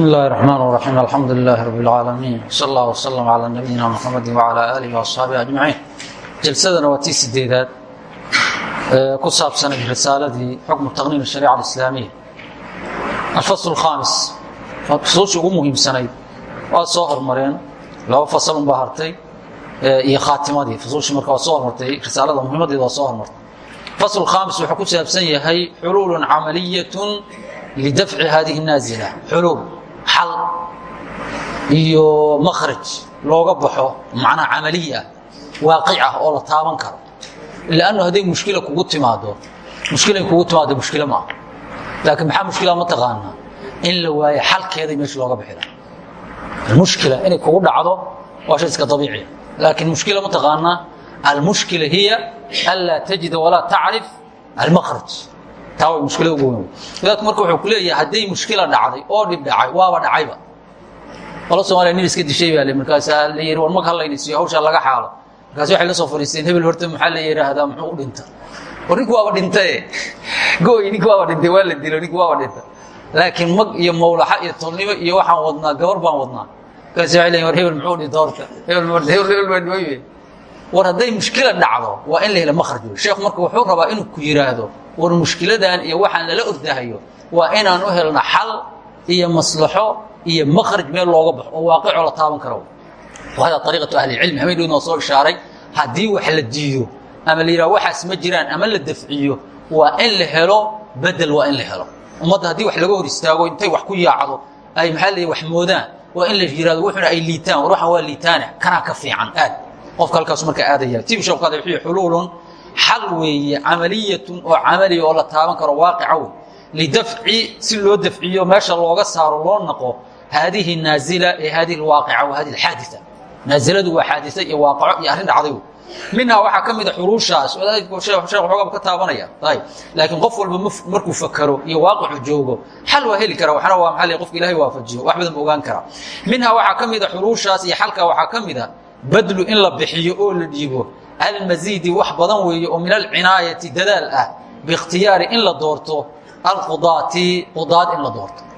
بسم الله الرحمن الرحيم الحمد لله رب العالمين وصلى الله وسلم على نبينا محمد وعلى آله وأصحaaبه أجمعين jelsadana waa tii sideedaad ee ku saabsanay risaaladii xukmu taqniin الشharيcة الإسlaamiya الفصل الخaamis fusuushii ugu muhiimsanayd waa soo hormareen laba faslun baa hartay iyo khaatimadii fusuushii marka waa soo hormartay risaalada muhiimadeeda waa soo hormartay fasl الkhaamis wuxuu ku saabsan yahay xuluul camaliyaة lidafci hadihi الnaazila xuluul xal iyo makhraj looga baxo macnaa camaliy waaqic ah oo la taaban karo. Lannu hadday mushkila kugu timaado mushkilay kugu timaado mushkilo maaha laakiin maxaa mushkila ma taqaanaa in la waayo xalkeeday meesha looga bixila almushkila inay kugu dhacdo waa shay iska abiiciya laakiin mushkila ma taqaanaa almushkila hiya anlaa tajida walaa tacrif almakhraj taa way ugu weyn. Wadaadku marka wuxuu ku leeyahay hadday mushkila dhacday oo dhib dhacay waaba dhacayba qolo soomaliya nin iska dishay baa le markaasaa la yidhi war mag hallaynaysiyo hawshaa laga xaalo markaas waxay la soo fadhiisteen hebel horta maxaa la yidhaahdaa muxuu u dhinta war ninku waaba dhintaye gooy ninku waaba dhintay waa la dilo ninku waaba dhinta laakiin mag iyo mawlaxa iyo tolnimo iyo waxaan wadnaa gabar baan wadnaa markaas waxay leeyiin war hebel muxuu dhinta horta hebel baa dhimay war hadday mushkila dhacdo waa in la hela makhraj wey sheekhu marka wuxuu rabaa inuu ku yidhaahdo war mushkiladan iyo waxaan lala ordahayo waa inaan u helno xal iyo maslaxo iyo makhraj meel looga baxo oo waaqicoo la taaban karo. Hada ariiqatu ahlicilmi hameydhowna waa soo ishaaray haddii wax la diido ama la yidhaha waxaas ma jiraan ama la dafciyo waa in la helo bedel waa in la helo. Ummadda haddii wax laga hor istaago intay wax ku yaacdo ay maxaa la wax moodaan waa in la yihahdo wuxuna ay liitaan war waxaan waa liitaana kanaa ka fiican aad. Qofka halkaasu markaa aadaya tiib shawkaada wuxuu xuluulun xal weeye camaliyatun oo camaliya oo la taaban karo waaqica wey lidafci si loo dafciyo meesha looga saaro loo naqo haadihi naazila ee haadihi alwaaqica wa hadihi alxaadisa naaziladu waa xaadisa iyo waaqaco iyo arrin dhacday minhaa waxaa ka mida xuruushaas sheekh xoogaba ka taabanaya ayb laakiin qof walba markuu fakero iyo waaqicu joogo xal waa heli kara waxna waa maxaa qofka ilahay waafajiyo wax badan ba ogaan kara minhaa waxaa ka mida xuruushaas iyo xalkaa waxaa ka mida badlu in la bixiyo oo la dhiibo almasiidi wax badan weeye oo min alcinaayati dadaal ah biikhtiyaari in la doorto alqudaati qudaad in la doorto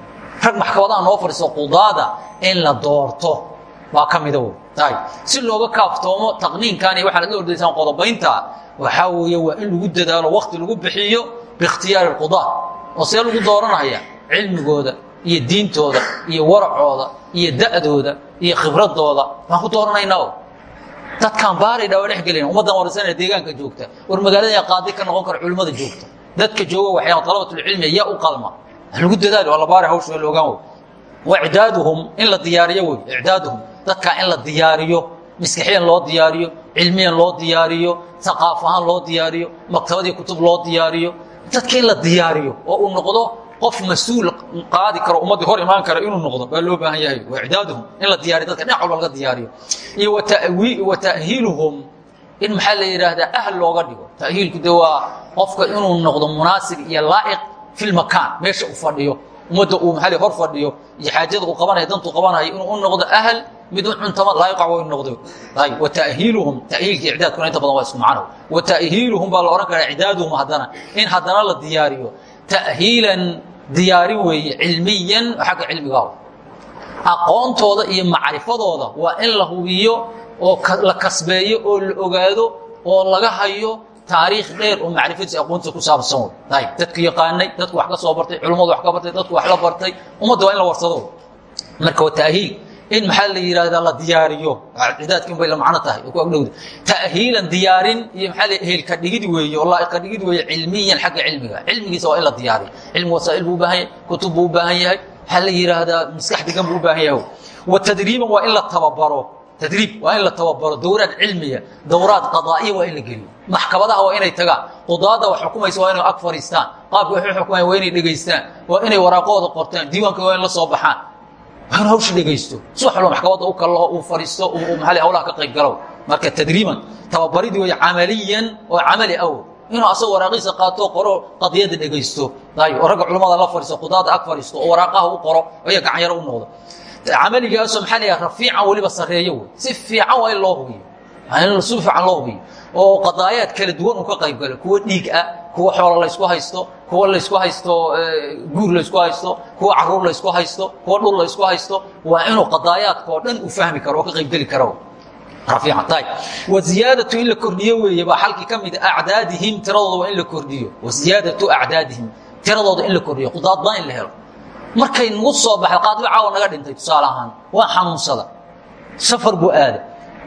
rag maxkamadaha noo fadhiiso qudaada in la doorto. Waa ka mida si looga kaaftoomo taqniinkan iyo waxaad la ordaysaan qodobaynta. Waxaa weeye waa in lagu dadaalo wakti lagu bixiyo biikhtiyaari alqudaad oo see lagu dooranaya cilmigooda iyo diintooda iyo waracooda iyo da'dooda iyo khibradooda. Waan ku dooranaynaa dadkaan baaraydha waa dhexgelina ummaddan warsanaya deegaanka joogta. War magaalada qaadi ka noqon kara culimmada joogta. Dadka jooga waxyaa dalabatulcilmi yaa u qalma lagu dadaalo waa la baari hawsha waa la ogaan wey wa icdaaduhum in la diyaariyo wey icdaaduhum dadkaa in la diyaariyo maskaxiyan loo diyaariyo cilmiyan loo diyaariyo aqaaf ahaan loo diyaariyo maktabadii kutub loo diyaariyo. Dadka in la diyaariyo oo uu noqdo qof mas'uul qaadi karo ummaddii hor imaan kara inuu noqdo baa loo baahan yahay. Wa icdaaduhum in la diyaariyo dadka dhinac walba laga diyaariyo. Iyo wa ta'hiiluhum in maxaa la yidhaahdaa ahl looga dhigo. Ta'hiilku de waa qofka inuu noqdo munaasib iyo laa'iq fi lmakaan meesha uu fadhiyo ummadda uu maali hor fadhiyo iyo xaajada uu qabanaya dantuu qabanayo inuu u noqdo ahl mid u cuntama laayiqa wa noqdo wa ta'hiiluhum ta'hiilka icdaadkuna inta badan waa isku wa ta'hiiluhum baa la odhan karaa icdaaduhum in haddana la diyaariyo ta'hiilan diyaarin weeye cilmiyan xagga cilmigaa aqoontooda iyo macrifadooda waa in la hubiyo oo la kasbeeyo oo la ogaado oo laga hayo taariikh dheer oo macrifadiisa aqoontiisa ku saabsan wey ayb dadku yaqaanay dadku wax ka soo bartay culummadu wax ka bartay dadku wax la bartay ummadda waa in la warsado. Marka waa ta'hiil in maxaa la yidhahdaa la diyaariyo. Cidaadkin bay la macno tahay. Oo ku agdhowda ta'hiilan diyaarin iyo maxaa la ehelka dhigid weeye oo laa'iqa dhigid weeye cilmiyan xagga cilmiga. Cilmigiisa waa in la diyaariyo. Cilmi wasaa'il buu u baahan yahay kutub buu u baahan yahay. Maxaa la yidhaahdaa maskax degan buu u baahan yahay. Wa tadriiban waa in la tababaro tadriib waa in la tababaro dowraad cilmiya dowraad qadaa'iya waa in la geliyo. Maxkamadaha waa inay tagaan qudaada wax xukumaysa waa inay ag fadhiistaan qaabka waxay xukumayaan waa inay dhegaystaan waa inay waraaqooda qortaan diiwaanka waa in la soo baxaan. Waa in hawsha dhegaysto si wax walba maxkamadda u kallo uu fadhiisto uu maxaa hawlaha ka qayb galo. Marka tadriiban tababaridii way camaliyan oo camali aw inuu asaga waraaqiisa qaato qoro qadiyadda dhegaysto. Ayb oo ragga culamada la fadhiisto qudaada ag fadhiisto oo waraaqaha u qoro aya gacanyaro u noqdo camaligaasoo maxaa la yidhaha rafiican weliba sarreeyo wey si fiican waa in loo hubiyo in si fiican loo hubiyo oo qadaayaad kala duwan uu ka qayb galo kuwo dhiig ah kuwa xoolo laysku haysto kuwa laysku haysto guur laysku haysto kuwa carruur laysku haysto kuwa dhul laysku haysto waa inuu qadaayaadka oo dhan u fahmi karo oo ka qaybgeli karo waziyaadatu in la kordhiyo weeye baa xalkii ka mid acdaadihim tiradooda waa in la kordhiyo waziyaadatu acdaadihim tiradooda in la kordhiyo qudaad badan in la helo markay nagu soo baxay qaadli caawa naga dhintay tusaale ahaan. Waa xanuunsada. Safar buu aada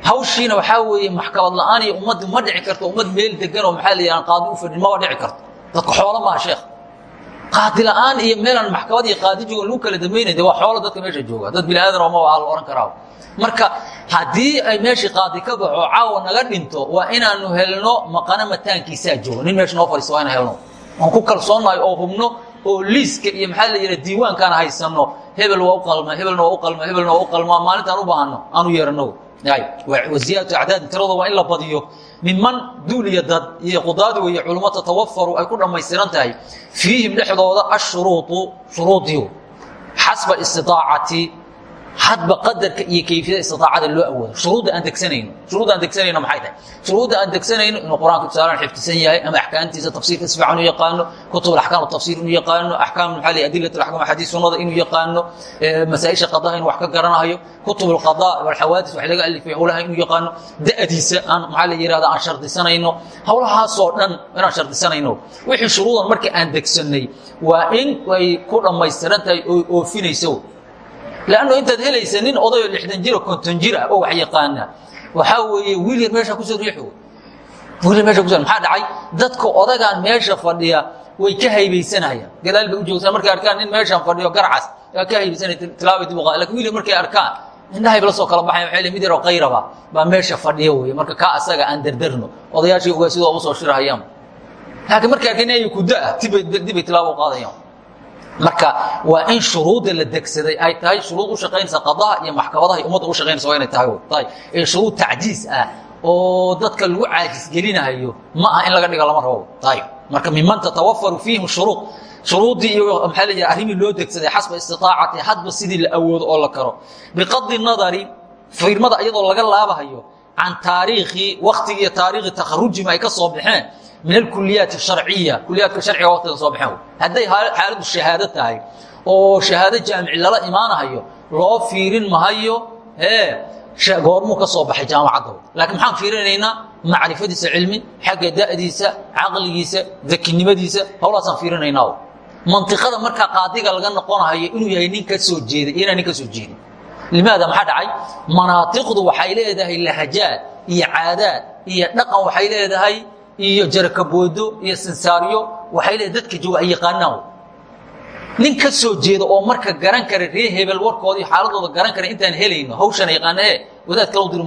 hawshiina waxaa weeye maxkamad la'aan iyo ummaddu ma dhici karto ummad meel degan oo maxaa la yidhaha qaadi u fadhin maba dhici karto. Dadka xoolo maaha sheekh. Qaadi la'aan iyo meelaan maxkamad iyo qaadi jooga lagu kala dambaynay de waa xoolo dadka meesha jooga. Dad bini aadan oo maba la ohan karaa marka haddii ay meeshii qaadi ka baxo caawa naga dhinto waa inaanu helno maqana mataankiisaa joogo nin meesha noo fadhiista waa ina helno. Aan ku kalsoonnahay oo hubno oo liiska iyo maxaa la yidhaha diiwaankaan haysanno hebel waa u qalma hebelna waa u qalma hebelna waa u qalma maalintaan u baahano aanu yeeranno waziyaadatu acdaadin tirada waa in la badiyo. Minman duuliya dad iyo qudaadi weeye culummo tatawafaru ay ku dhammaystiran tahay. Fiihim dhexdooda ashuruuطu shuruudiyu xasba istiaacati hadba qadarka iyo kayfiyada istiaacada loo awoodo. Shuruudda aan degsanayno. Shuruudda aan degsanayno maxay tahay? Shuruudda aan degsanayno inuu qur'aanka tusaalaan xifdisan yahay ama axkaamtiisa tafsiirka si fiican u yaqaano kutub axkaam tafsiir inuu yaqaano axkaam maxaa la adilat axkaam xadiis sunnada inuu yaqaano masaa-isha qadaha inuu wax ka garanayo kutub alqada walxawaadis wax laga alifay howlaha inuu yaqaano da'diisa aan maxaa la yihahda aan shardisanayno. Howlahaasoo dhan inaan shardisanayno. Wixii shuruudan marka aan degsannay waa in ay ku dhammaystiran tahay oo oofinayso lanno intaad helaysa nin odayoo lixdan jiro konton jir ah oo wax yaqaana waxaa weeye wiil yar meesha ku soo riixo. Wiil yar meesha kuso maxaa dhacay? Dadka odagaan meesha fadhiya way ka haybaysanayaan gadaal bay u joogtaan markay arkaan nin meeshaan fadhiyo garcas waa ka haybaysanaya tilaaba dib uqaada laakiin wiil yar markay arkaan indhahay la soo kala baxayan waxay le mid yaroo qayraba baa meesha fadhiya weeye. Marka kaa asaga aan dardarno odayaashii ogaa sidoo ugu soo shirahayaan. Laakiin markay arkaan inay kudaa dibay tilaaba u qaadayaan marka waa in shuruudda la degsaday ay tahay shuruud u shaqaynaysa qadaha iyo maxkamadaha iyo u shaqaynaysa waa inay tahay ayb ee shuruud tacjiis ah oo dadka lagu caajis gelinayo ma aha in laga dhigo lama rabo. Ayb marka miman tatawafaru fiihim shuruud. Shuruuddii iyo maxaa arrimii loo degsaday xasba istiaacati hadba sidii la awoodo oo la karo. Biqadi nadari fiirmada iyadoo laga laabahayo can taariikhi waktigii iyo taariikhi takharujima ay ka soo baxeen min alkuliyaat sharciya kuliyaadka sharciga waqtiga soo baxeen. Hadday xaaladdu shahaado tahay oo shahaado jaamici lala imaanahayo loo fiirin mahayo ee goormuu ka soo baxay jaamacadda laakiin maxaan fiirinaynaa? Macrifadiisa cilmi xagga da'diisa caqligiisa dakinimadiisa howlaasaan fiirinaynaa. Mantiqada markaa qaadiga laga noqonahayo inuu yahay nin ka soo jeeda iyo inaan nin ka soo jeedin. Limaada maxaa dhacay? Manaatiqdu waxay leedahay lahajaad iyo caadaad iyo dhaqan waxay leedahay iyo jarakaboodo iyo sinsaaryo waxay leedahay dadka jooga ay yaqaanaan. Nin ka soo jeeda oo marka garan kara ree hebel warkooda iyo xaaladooda garan kara intaan helayno hawshana yaqaanae wadaad kala u diri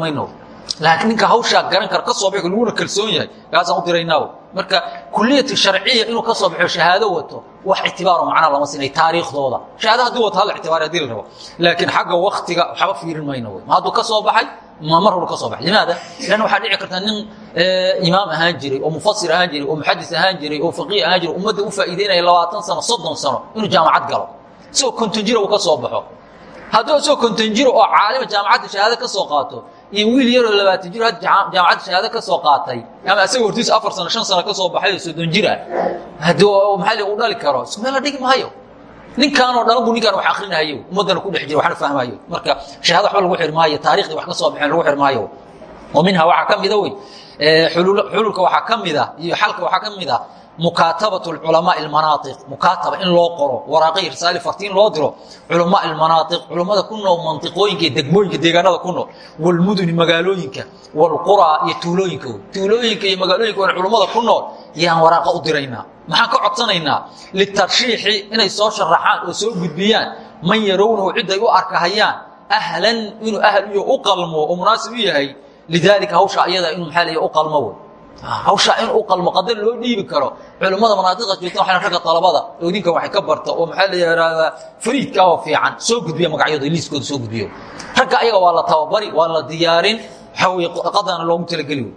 laakiin ninka hawshaa garan kara ka soo baxo laguna kalsoon yahay kaasaan u diraynaa marka kuliyati sharciya inuu ka soo baxo shahaado wato wax ictibaaro macnaa lama siinay taariikhdooda. Shahaado hadduu wato hal ictibaar haddii la rabo. Laakiin xagga waktiga waxba fiirin mayno ma hadduu ka soo baxay ma mar hore ka soo baxay. Limaada lanna waxaa dhici karta nin imaam ahaan jiray oo mufasir ahaan jiray oo muxadis ahaan jiray oo faqiih ahaan jiray ummadda u faa'iideynaya labaatan sano soddon sano inuu jaamacad galo. Isagoo konton jiro uu ka soo baxo. Hadduu isagoo konton jiro oo caalima jaamacadda shahaado ka soo qaato iyo wiil yaroo labaatan hadda jaamacadda shahaado ka soo qaatay. Ama isaga hortiisa afar sano shan sano ka soo baxay oo soddon jir ah haddii maxaa u dhali karo. Isku meel la dhigi maayo. Ninkaanoo dhan bu ninkaan wax akrinahayo ummaddana ku dhex jira waxna fahmayo marka shahaado waxba lagu xir maayo taariikhdii wax ka soo baxeen lagu xir maayo. Wa minha waxaa ka mida wey xululka waxaa ka mida iyo xalka waxaa ka mid a mukaatabatu culamaa almanaaiq mukaataba in loo qoro waraaqi irsaali fartiin loo diro culamaa almanaaiq culummada ku nool mantiqooyinka iyo degmooyinka deegaanada ku nool walmuduni magaalooyinka walquraa iyo tuulooyinka tuulooyinka iyo magaalooyinka wan culummada ku nool yaan waraaqa u diraynaa maxaan ka codsanaynaa litarshiixi inay soo sharaxaan oo soo gudbiyaan man yarownahu ciday u arkahayaan ahlan inuu ahl iyo u qalmo oo munaasib u yahay lidaalika hawsha ayada inuu leeya u qalmo wey hawshaa in u qalmo qadar loo dhiibi karo. Culimmada manaadiqa joogta waxay ragga talabada oo ninkan waxay ka barta oo maxaa la yidhahdaa fariidka oo fiican soo gudbiya magacyadooda liiskooda soo gudbiyo. Ragga ayaga waa la tababari waa la diyaarin waxaa qadana loogu talageli wey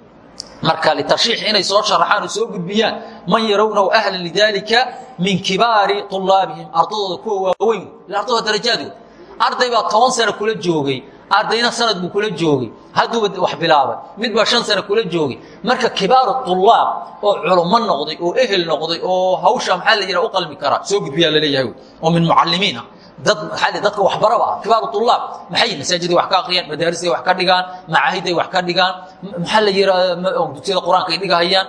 marka litarshiix inay soo sharaxaan oo soo gudbiyaan man yarawnahu ahlan lidaalika min kibaari طulaabihim ardadooda kuwa waaweyn ardada darajaad arday baa toban sano kula joogay ardayna sanad buu kula joogay. Hadduuba wax bilaabay. Mid baa shan sano kula joogay. Marka kibaaru طulaab oo culummo noqday oo ehel noqday oo hawsha maxaa la yidhaha u qalmi karaa soo gudbiyaa la leeyahay oo min ah maaa dadka waxbaraba kibaaru طulaab maxay masaajiday wax ka akriyaan madaarisay wax ka dhigaan macaahiday wax ka dhigaan? Maxaa la yidhaha dugsiyada qur'aanka ay dhigahayaan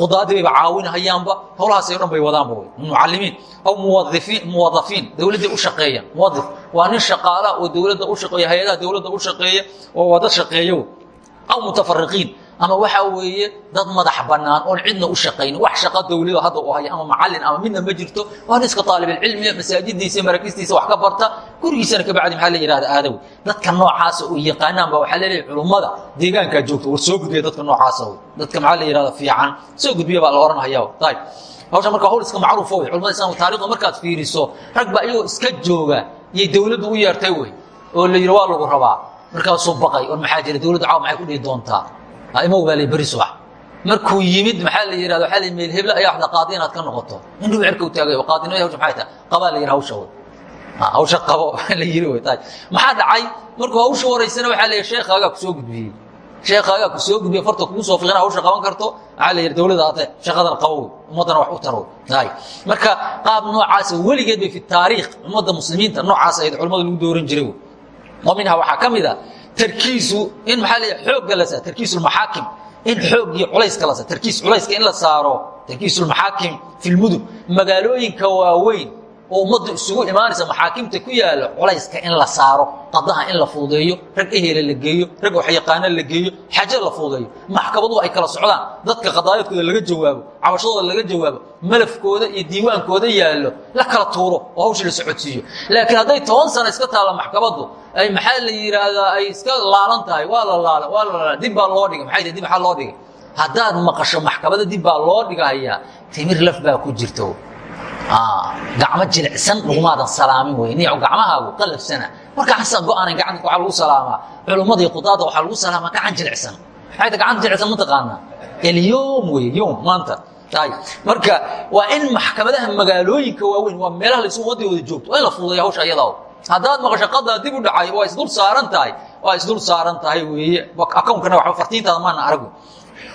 qudaadii bayba caawinahayaanba howlahaasay o dhan bay wadaanba mucalimiin aw muwaiiin muwadafiin dowladday u shaqeeyaan. Muwadif waa nin shaqaala oo dowladda u shaqeeya hay'adaha dowladda u shaqeeya oo waa dad shaqeeyo. Aw mutafariqiin ama waxaa weeye dad madax bannaan oon cidna u shaqaynin wax shaqa dawlada hadda u haya ama macallin ama midna ma jirto waa nin iska taalibilcilmiya masaajidiisa maraakistiisa wax ka barta. Gurigiisana kabacdi maxaa la yihahda aadaw dadka noocaasa oo yaqaanaan ba waxaa laleeyahy culummada deegaankaa joogta war soo gudbiya dadka noocaasa dadka maxaa la yihahda fiican? Soo gudbiya baa la ohanhaya ayb hawsha marka hawl iska macruufo wey culamada islamka taarikhda markaad fiiriso rag baa iyagoo iska jooga yay dawladdu u yeertay wey oo la yidhi waa lagu rabaa. Markaasuu baqay or maxaa jira dawladdu caaw maxay ku dhihi doontaa imow baa la beri subax. Markuu yimid maxaa la yihahda waa la meel heble ayaa waxda qaadi inaad ka noqoto. Indhuu cerka taagay qaadinimada hawsha maxay tahay qabaa la yidhi hawsha wey hawsha qabo la yidhi wey tahay. Maxaa dhacay? Markuu hawsha horeysana waxaa la yidhi sheekhaagaa ku soo gudbiyey. Sheekhaagaa ku soo gudbiye farta kugu soo fiqina hawsha qaban karto. Waxaa la yidhi dawladda hade shaqadan qabo wey ummaddana wax u taro. Hay marka qaab noocaasa weligeed bay fi taariikh ummadda muslimiinta noocaas ahayd culamada lagu dooran jiray wey. Oo minha waxaa ka mid a tarkiisu in maxaa la xoogga la lmaxaakim in xoog iyo culayska la tarkiis culayska in la saaro tarkiisu lmaxaakim fi lmudun magaalooyinka waaweyn oo ummaddu isugu imaanaysa maxaakimta ku yaalla culayska in la saaro qadaha in la fuudeeyo rag ehela la geeyo rag waxyaqaana la geeyo xaja la fuudeeyo. Maxkamaduhu ay kala socdaan. Dadka qadaayadkooda laga jawaabo cabashadooda laga jawaabo malafkooda iyo diiwaankooda yaallo la kala tuuro oo hawsha la socodsiiyo. Laakiin hadday toban sano iska taalla maxkamaddu ay maxaa la yidhaahdaa ay iska laalan tahay? Waa la laala waa la laala. Dib baa loo dhigay maxay dib maxaa loo dhigay. Haddaad maqasho maxkamada dib baa loo dhigahayaa timir laf baa ku jirto gacmo jilicsan lagumaadan salaamin wey niico gacmahaagu qalafsana. Marka xasa go'aanan gacanka waxaa lagu salaamaa culummada iyo qudaada waxaa lagu salaamaa gacan jilicsan. Maxay ta gacan jilicsan ma taqaanaa? Elyoom wey yom maanta. Marka waa in maxkamadaha magaalooyinka waaweyn waa meelaha la isu waddi wada joogto. Waa in la fuudaya hawsha iyadaa haddaad maqasho qadaa dib u dhacay waa isdul saaran tahay. Waa isdul saaran tahay weeye. Akownkana waxba fartiintaada maana aragu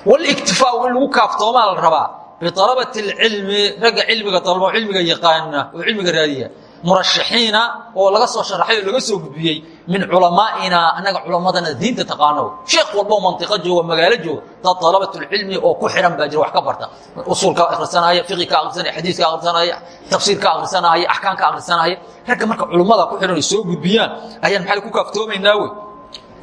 waliktifaau in lagu kaaftoomaa la rabaa bialabat اlcilmi ragga cilmiga dalbo cilmiga yaqaana oo cilmiga raadiya murashaxiina oo laga soo sharaxay oo laga soo gudbiyey min culamaa'ina annaga culammadana diinta taqaano sheekh walboo mantiqo jooga magaalo jooga dad dalabat اlcilmi oo ku xihan baa jira wax ka barta usuulka akhrisanaya fiqi ka akhrisanaya xadiis ka akhrisanaya tafsiir ka akhrisanaya axkaam ka akhrisanaya ragga marka culummada ku xihan ay soo gudbiyaan ayaan maxay ku kaaftoomaynaa wey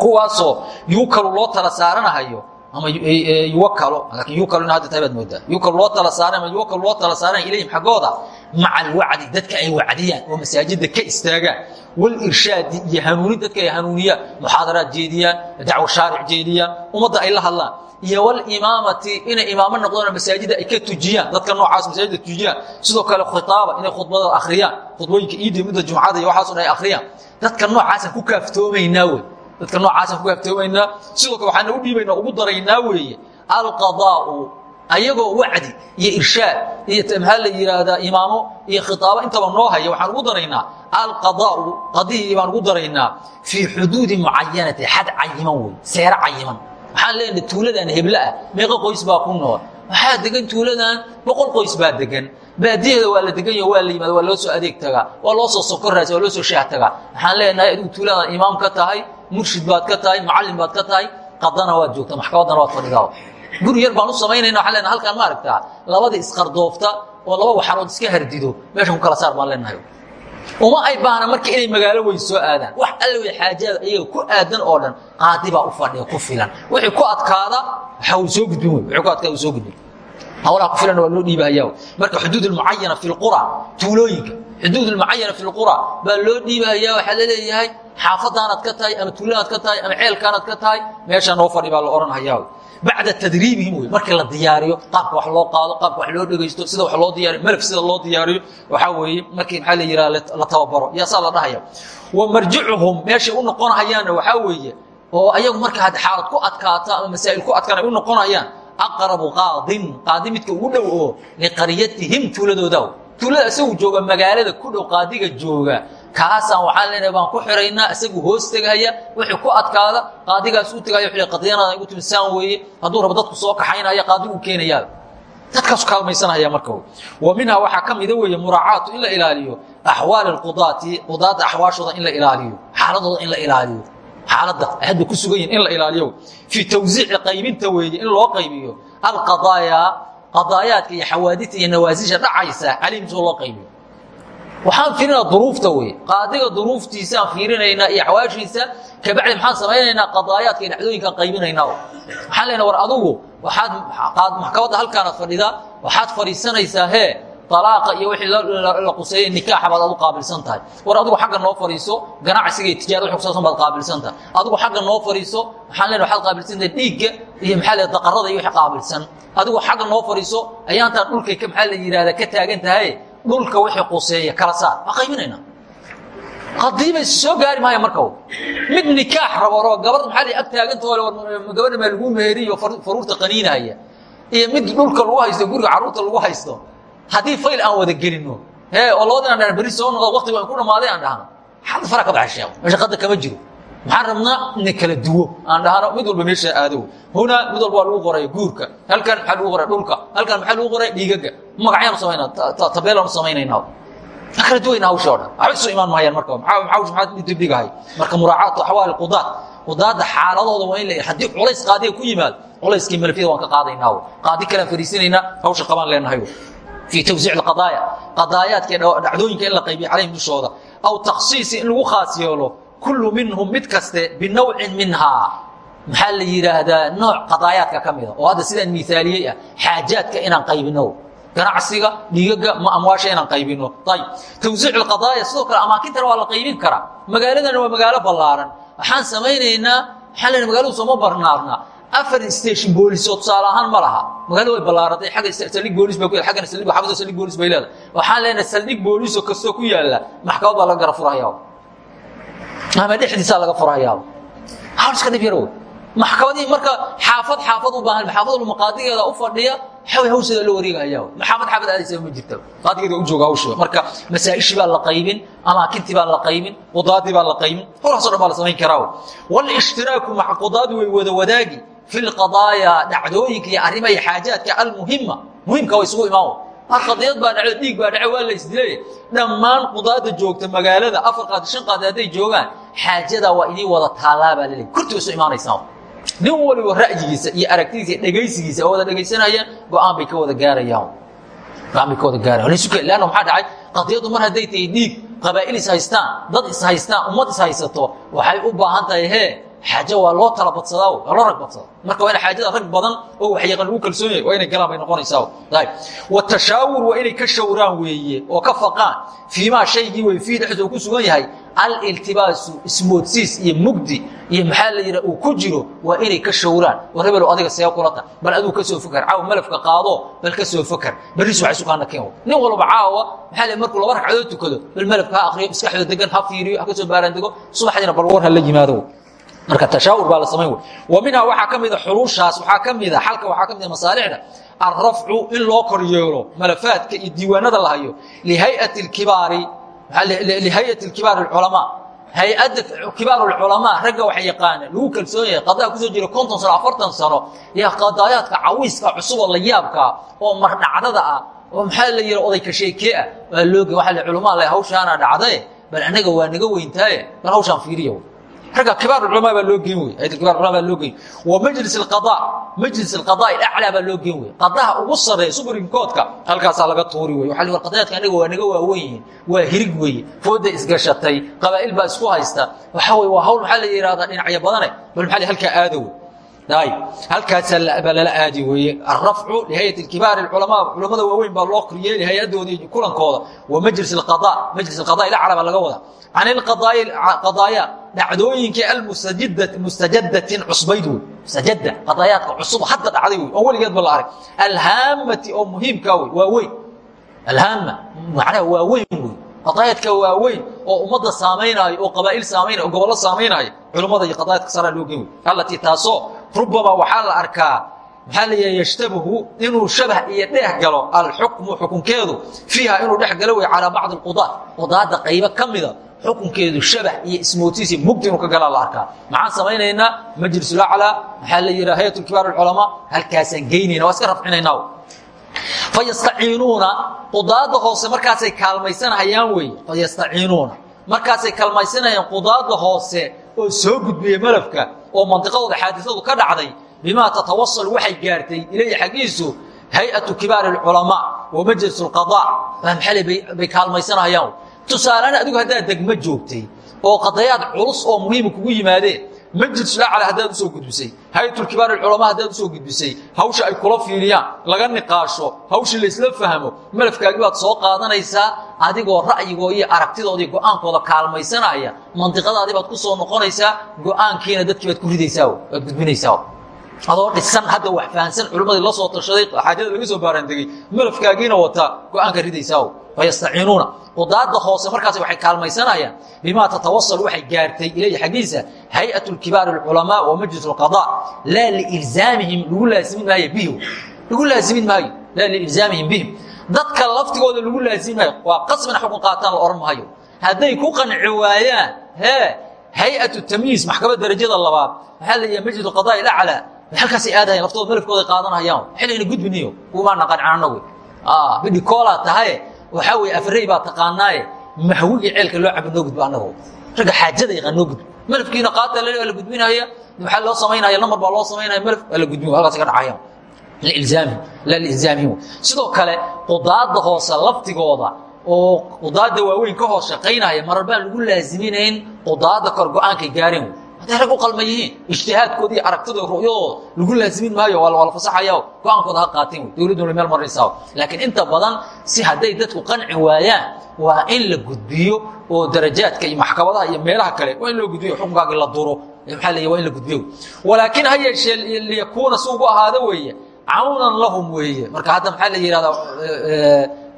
kuwaasoo yuukalu loo tala saaranahayo ama yuwakalo laakiin yuukaluna hadda tahay baad moodaa. Yuukal loo tala saaray ama yuwakal loo tala saaran ilayhim xaggooda. Maca alwacdi dadka ay wacdiyaan oo masaajidda ka istaagaan. Walirshaadi iyo hanuunin dadka ay hanuuniyaan muxaadaraad jeediyaan dacwo shaaric jeediyaan ummadda ay la hadlaan. Iyo walimaamati inay imaamo noqdaan masaajidda ay ka tujiyaan dadka noocaas masaajidda tujiyaan. Sidoo kale khitaaba inay khudbada akhriyaan. Khudbooyinka iidda mudda jumcada iyo waxaaso dhan ay akhriyaan. Dadka noocaasaan ku kaaftoomaynaa wey dadka noocaasaan ku kaaftoomaynaa sidoo kale waxaana u dhiibaynaa ugu daraynaa weeye alqadaa'u ayagoo wacdi iyo irshaad iyo maxaa la yidhaahdaa imaamo iyo khitaabo intaba noo haya waxaan ugu daraynaa alqadaa'u qadihii baan ugu daraynaa fii xuduudi mucayanati xad cayiman wey seero cayiman. Waxaan leenahay tuuladan heble ah meeqa qoys baa ku nool. Waxaa degan tuuladan boqol qoys baa degan. Baadiyaheeda waa la degan yaho waa la yimaada waa loo soo adeeg tagaa waa loo soo sokor raasa waa loo soo shaah tagaa. Waxaan leenahay adigu tuuladan imaam ka tahay murshid baad ka tahay mucallim baad ka tahay qadana waad joogta maxkamaddana waad fadhidaa. Guri yar baan u samaynayna waxaan leenahay halkaan ma aragtaa labadii isqardoofta oo laba waxarood iska hardido meeshan ku kala saar baan leenahay. Uma ay baahna marka inay magaalo weyn soo aadaan. Wax alle way xaajaada iyaga ku aadan oo dhan qaadi baa u fadhiya ku filan. Wixii ku adkaada waxa uu soo gudbin wey wixii ku adkaada uu soo gudbin. Hawlaha ku filan waa loo dhiibahayaa marka xuduud almucayana fi lqura tuulooyinka xuduud almucayana fi lqura baa loo dhiibahayaa waxaa la leeyahay xaafadaanaad ka tahay ama tuulanaad ka tahay ama ceelkaanaad ka tahay meeshaa noo fadhi baa la odhanhayaa bacda tadriibihim wey. Markii la diyaariyo qaabka wax loo qaado qaabka wax loo dhegaysto sida wax loo diyaariyo malaf sida loo diyaariyo waxaa weeye markii maxaa la yidhaha la tababaro. Yaasaa la dhahaya. Wa marjicuhum meeshay u noqonahayaanna waxaa weeye oo ayagu marka had xaalad ku adkaata ama masaa'il ku adkaan u noqonayaan aqrabu qaadin qaadi midka ugu dhow oo liqaryatihim tuuladooda tuulada isagu jooga magaalada ku dhow qaadiga jooga. Kaasaan waxaan leenahay baan ku xiraynaa isagu hoos tegahaya wixii ku adkaada qaadigaas u tegaya wxuu qadiyanaada igu timi saan weeye. Hadduu rabo dadku soo kaxaynaya qaadigu keenayaa. Dadkaasu kaalmaysanaya marka wa minhaa waxaa ka mida weeye muraacaatu in la ilaaliyo. Axwaali اlqudaati qudaadda axwaashooda in la ilaaliyo. Xaaladooda in la ilaaliyo. Xaaladda ay hadda ku sugan yihiin in la ilaaliyo. Fii tawsiici qaybinta weeye in loo qaybiyo. Alqadaaya qadaayaadka iyo xawaadita iyo nawaasisha dhacaysa calayhim soo loo qaybiyo. Waxaan fiirinaa duruufta wey qaadiga duruuftiisaan fiirinaynaa iyo xawaashiisa kabacdi maxaan samaynaynaa qadaayaadka iyo dhacdooyinkaan qaybinaynaa waxaan leenaha war adugu waxaad maxkamadda halkaanaad fadhidaa waxaad fadhiisanaysaa hee alaaqa iyo wixii la quseeyey nikaaxa baad adu qaabilsan tahay. War adigu xagga noo fadhiiso ganacsiga iyo tijaarada wixii kusaabsan baad qaabilsan tahay. Adigu xagga noo fadhiiso waxaan leenahay waxaad qaabilsan tahay dhiigga iyo maxaa leedahay daqarada iyo wixii qaabilsan. Adigu xagga noo fadhiiso ayaantaan dhulkay ka maxaa la yidhahdaa ka taagan tahay dhulka wixii quseeya kala saar. Waa qaybinayna hadiiba soo gaari maayo marka mid nikaax rabaro gabar maxaa ag taaganta gabadha maa lagu meeriyo faruurta qaniinaya. Iyo mid dhulka lagu haysto guriga carruurta lagu haysto haddii fayl aan wada gelino he oo labadina dhan beri soo noqdo waqtiga aan ku dhamaaday aan dhahno xadda fara ka baxay sheeko meesha qadda kama jiro. Maxaan rabnaa ina kala duwo. Aan dhahno mid walba meesha aadow. Huna mid walba waa lagu qoraya guurka. Halkan maxaa lagu qoraya dhulka? Halkan maxaa lagu qoraya dhiigaga magacyaanu samaynaa tabeelaanu samaynaynaa. Kala duwayna hawsha o dhan? Waxba isu imaan maayaan marka maxaa dibdhigahay marka muraacaatu axwaali qudaad. Qudaadda xaaladooda waa in la haddii culays qaadiga ku yimaad culayskii malafyada waan ka qaadaynaa. Qaadi kalaan fariisinaynaa hawsha qabaan leenahay fii tawsiic qadaaya qadaayaadka dhacdooyinka in la qaybiyo calayhim dushooda aw takhsiisi in lagu khaas yeelo kullu minhum mid kaste binawcin minhaa maxaa la yidhaahdaa nooc qadaayaadka ka mida oo hadda sidaan miaaliyey ah xaajaadka inaan qaybino ganacsiga dhiigaga ma amwaasha inaan qaybino ayb tawsiic qadaaya sidoo kale amaakintana waa la qaybin karaa magaaladana waa magaalo ballaaran waxaan samaynaynaa waxaa la magaladu sooma barnaarna afar station boolis oo tusaale ahaan ma laha. Magaalada way ballaaratay agga saldhig boolis ba aggana saldhig xafada saldhig boolis bay leedahay. Waxaan leenahay saldhig booliso kastoo ku yaalla maxkamad baa laga gara furahayaa ama dhexdiisaa laga furahayaa hawl iska dhib yar wey maxkamadihii marka xaafad xaafad u baahan xaafad walba maqaadigeeda u fadhiya xaway hawsheeda la wareegahaya maxaamad xaafad aadaysa ma jirta. Qaadigeeda u jooga hawsheeda marka masaa-ishii baa la qaybin amaakintii baa la qaybin qudaadii baa la qaybin. Howlahaso dhan baa la samayn karaa. Walistiraaku maca qudaadi way wada wadaagi fi lqadaaya dhacdooyinka iyo arrimaha xaajaadka almuhima muhimka way isugu imaan mar qadiyad baa dhace dhiig baa dhace waa la isdilay dhammaan qudaada joogta magaalada afar qaadi shan qaadi hadday joogaan xaajadaa waa inii wada taallaa baa laleey kurti isu imaanaysaa nin waliba ra'yigiisa iyo aragtidiisa iyo dhegaysigiisa oo wada dhegaysanayaan go'aan bay ka wada gaarayaan go'aan bay ka wada gaarayan laysuke leanna maxaa dhacay qadiyaddu mar hadday tahay dhiig qabaa'il is haystaan dad is haystaan ummad is haysato waxay u baahan tahay hee xaajo waa loo tala badsadaa waa loo rag badsada marka waa ina xaajada rag badan oo waxyaqan lagu kalsoon yahay waa inay galaan bay noqonaysaa ayb watashaawur waa inay ka shawraan weeye oo ka faqaan fiimaa shaygii wey fii dhexda uu ku sugan yahay aliltibaasu ismoodsiis iyo mugdi iyo maxaa la yidhaha uu ku jiro waa inay ka shawraan. War hebelo adiga see kulata bal aduu ka soo fakar caawa malafka qaado bal ka soo fakar berris waxay sukaana keen nin walba caawa maxaa la markuu laba ragcadood tukado bal malafka ha akriyo maskaxda degan ha fiiriyo ha ka soo baaraan dego subaxdiina bal war ha la yimaado marka tashaawur baa la samayn wey wa minhaa waxaa ka mida xuluushaas waxaa ka mida xalka waxaa ka mida masaalixda. Alrafcu in loo kor yeelo malafaadka iyo diiwaanada la hayo lihayati kibaari lihayati kibaari culamaa hay'adda kibaar culamaa ragga waxa yaqaaneen lagu kalsoon yahay qadaa ku soo jira konton sano afartan sano yaa qadaayaadka cawiiska cusub oo la yaabkaa ah, oo mardhacdada ah oo maxaa la yihi oday kasheekee ah. Waa looge waa culamaa le hawshaana dhacdae bal anaga waa naga weyntaaye bal hawshaan fiiriya ragga kibaar culamaa baa loo geen wey. Hayat kibar culamaa baa loo geen wa majlis alqadaa majlis alqadaa ilaclaa baa loo geen wey. Qadaha ugu sarreeya supreme courtka halkaasaa laga tuuri wey. Waxa war qadayaadka anaga waa naga waawen yihiin. Waa hirig weeye fooda isgashatay qabaa'il baa isku haysta. Waxa wey waa hawl maxaa la yidhahdaa dhinacyo badane bal maxaa halkaa aado wey? Halkaasaa baa lala aadi weeye. Alrafcu lihayat kibaar culamaa culamada waaweyn baa loo koryeeli hay'adoodii kulankooda. Wa majlis alqada. Majlis alqada ilaclaa baa laga wadaa. Can ilqadaaya dhacdooyinkii almustajadatin cusbayd wey mustajada qadaayaadka cusub hadda dhacday wey oo weligeedba la arag alhaamati oo muhiimka wey waa weyn. Alhaama macnaha waa weyn wey qadaayaadka waa weyn oo ummadda saamaynaayo oo qabaa'il saamaynaya oo gobollo saamaynaayo culummada iyo qadaayaadka saraa loo gen wey allatii taasoo rubama waxaa la arkaa maxaa la yashtabahu inuu shabah iyo dheeh galo alxukmu xukunkeedu fiiha inuu dhex galo wey calaa bacdi اqudaat qudaadda qaybo ka mida xukunkeedu shabax iyo ismootiisi mugdi inuu ka galaa la arkaa. Maxaan samaynaynaa? Majlisulaclaa maxaa la yidhaha? Hayat kibaar alculamaa halkaasaan geynayna waa iska rafcinaynaa fayastaciinuuna qudaada hoose markaasay kaalmaysanahayaan wey fayastaciinuuna markaasay kaalmaysanayaan qudaada hoose oo soo gudbiya malafka oo mandiqadooda xaadisadu ka dhacday bimaa tatawasal waxay gaartay ilayhi xaggiisu hay'atu kibaari alculamaa wa majlis alqadaa maxale bay kaalmaysanahayaan tusaalean adigu haddaad degmo joogtay oo qadayaad culus oo muhiima kugu yimaadeen majlisulacla haddaad u soo gudbisay hay'atulkibaar alculamaa haddaad u soo gudbisay hawsha ay kula fiiliyaan laga niqaasho hawshii laysla fahmo malafkaagi baad soo qaadanaysaa adigoo ra'yigoo iyo aragtidoodii go'aankooda kaalmaysanaya mandiqadaadii baad ku soo noqonaysaa go'aankiina dadkii baad ku ridaysaa waad gudbinaysaa adoo dhisan hadda wax fahansan culimmadii la soo tashaday xaajada laga soo baaraandegey malafkaagiina wata go'aanka ridaysaa fayastaciinuuna qudaada hoose markaas waxay kaalmaysanayaan bimaa tatawasal waxay gaartay ilayhi xaggiisa hay-at kibaar اculamaa wa majlis اqaضاء laa liilzaamihim lagu laasimin maayo bih lagu laasimin maayo laa liilzaamihim bihim dadka laftigooda lagu laasimin maayo waa qasbina xukun qaataan la odhan maayo hadday ku qanci waayaan he hay-at tamyiis maxkamad darajada labaad maxaa la majlis qada aclى halkaasay aadahayan laftooda malafkooda qaadanahayaan xillayna gudbiniyo kumaana qancin anagu bidhi koolaa tahaye waxaa weye afrey baa taqaanaaye mahwigii ceelka loo cabo noo gudbo annago. Ragga xaajada yaqaan noo gudbo malafkiina qaata la la gudbinaya. Waxaa loo samaynaya lamar baa loo samaynaya malaf waa la gudbin halkaas ka dhacayaan. Liilzaamihim sidoo kale qudaada hoose laftigooda oo qudaada waaweyn ka hoos shaqaynaya marar baan lagu laaziminayn qudaada kor go'aankay gaareen hadday rag u qalma yihiin ijtihaadkooda iyo aragtidooda ru'yadooda lagu laasimin maayo waa la fasaxaya go'aankooda ha qaateen dowladduna meel maraysaa laakiin inta badan si hadday dadku qanci waayaan waa in la gudbiyo oo darajaadka iyo maxkamadaha iyo meelaha kale waa in loo gudbiyo xukunkaagii la duro. Maxaa la waa in la gudbiyo. Walaakiin ha yeeshee liyakuuna si ugu ahaado weeye. Cawnan lahum weeye. Marka hadda maxaa la yihahdaa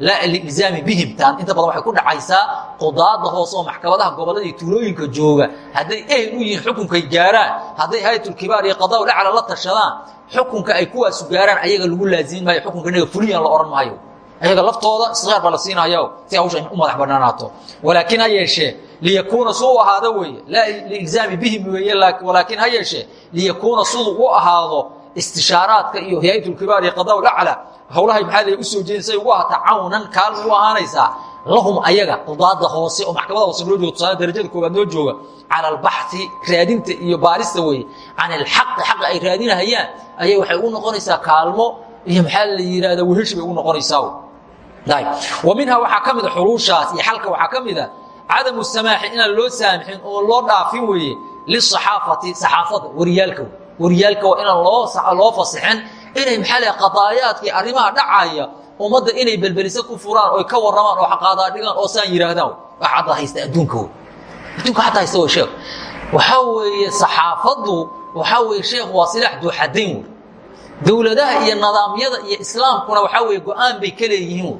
laa liilzaami bihim. Taan inta badan waxay ku dhacaysaa qudaada hoose oo maxkamadaha gobollada iyo tuulooyinka jooga. Hadday ehel u yihiin xukunkay gaaraan. Hadday hayatulkibaar iyo qadaa ulacla la tashadaan xukunka ay kuwaasu gaaraan ayaga lagu laazimin maayo xukunka inaga fuliyan la odhan maayo. Ayaga laftooda istiqaar baa la siinaya si hawsha u madax banaanaato walaakiin ha yeeshee liyakuuna suu ahaado weeye. Laa liilzaami bihim weeye walaakiin ha yeeshee liyakuuna siduu u ahaado istishaaraadka iyo hayatulkibaar iyo qadaa ulacla hawlahay maxaa la u soo jeedin say ugu ahaataa cawnan kaalmay u ahaanaysaa. Lahum ayaga qudaada hoose oo maxkamada hoose noo jooga tusaale darajada koobaad noo jooga cala albaxi raadinta iyo baarista weeye. Can alxaqi xaqa ay raadinahayaan ayay waxay u noqonaysaa kaalmo iyo maxaa la yidhahda weheshi bay u noqonaysaa wa minhaa waxaa ka mida iyo xalka waxaa ka mida cadamu samaaxi loo saamixin oo loo dhaafin weeye lisaxaafati saxaafada waryaalka. Waryaalka waa inaan loo fasixin inay maxaa leh qadaayaadkii arrimaha dhacaya ummadda inay belbelisa ku furaan oy ka warramaan oo xaqaadaa dhigaan oo saan yidhaahdaan wax hadda haysta adduunka wey adduunka hadda haysta way sheekh. Waxaa weeye saxaafaddu waxaa weeye sheekh waa silaax duuxadayn wey dowladaha iyo nidaamyada iyo islaamkuna waxaa weeye go'aan bay ka leeyihiin wey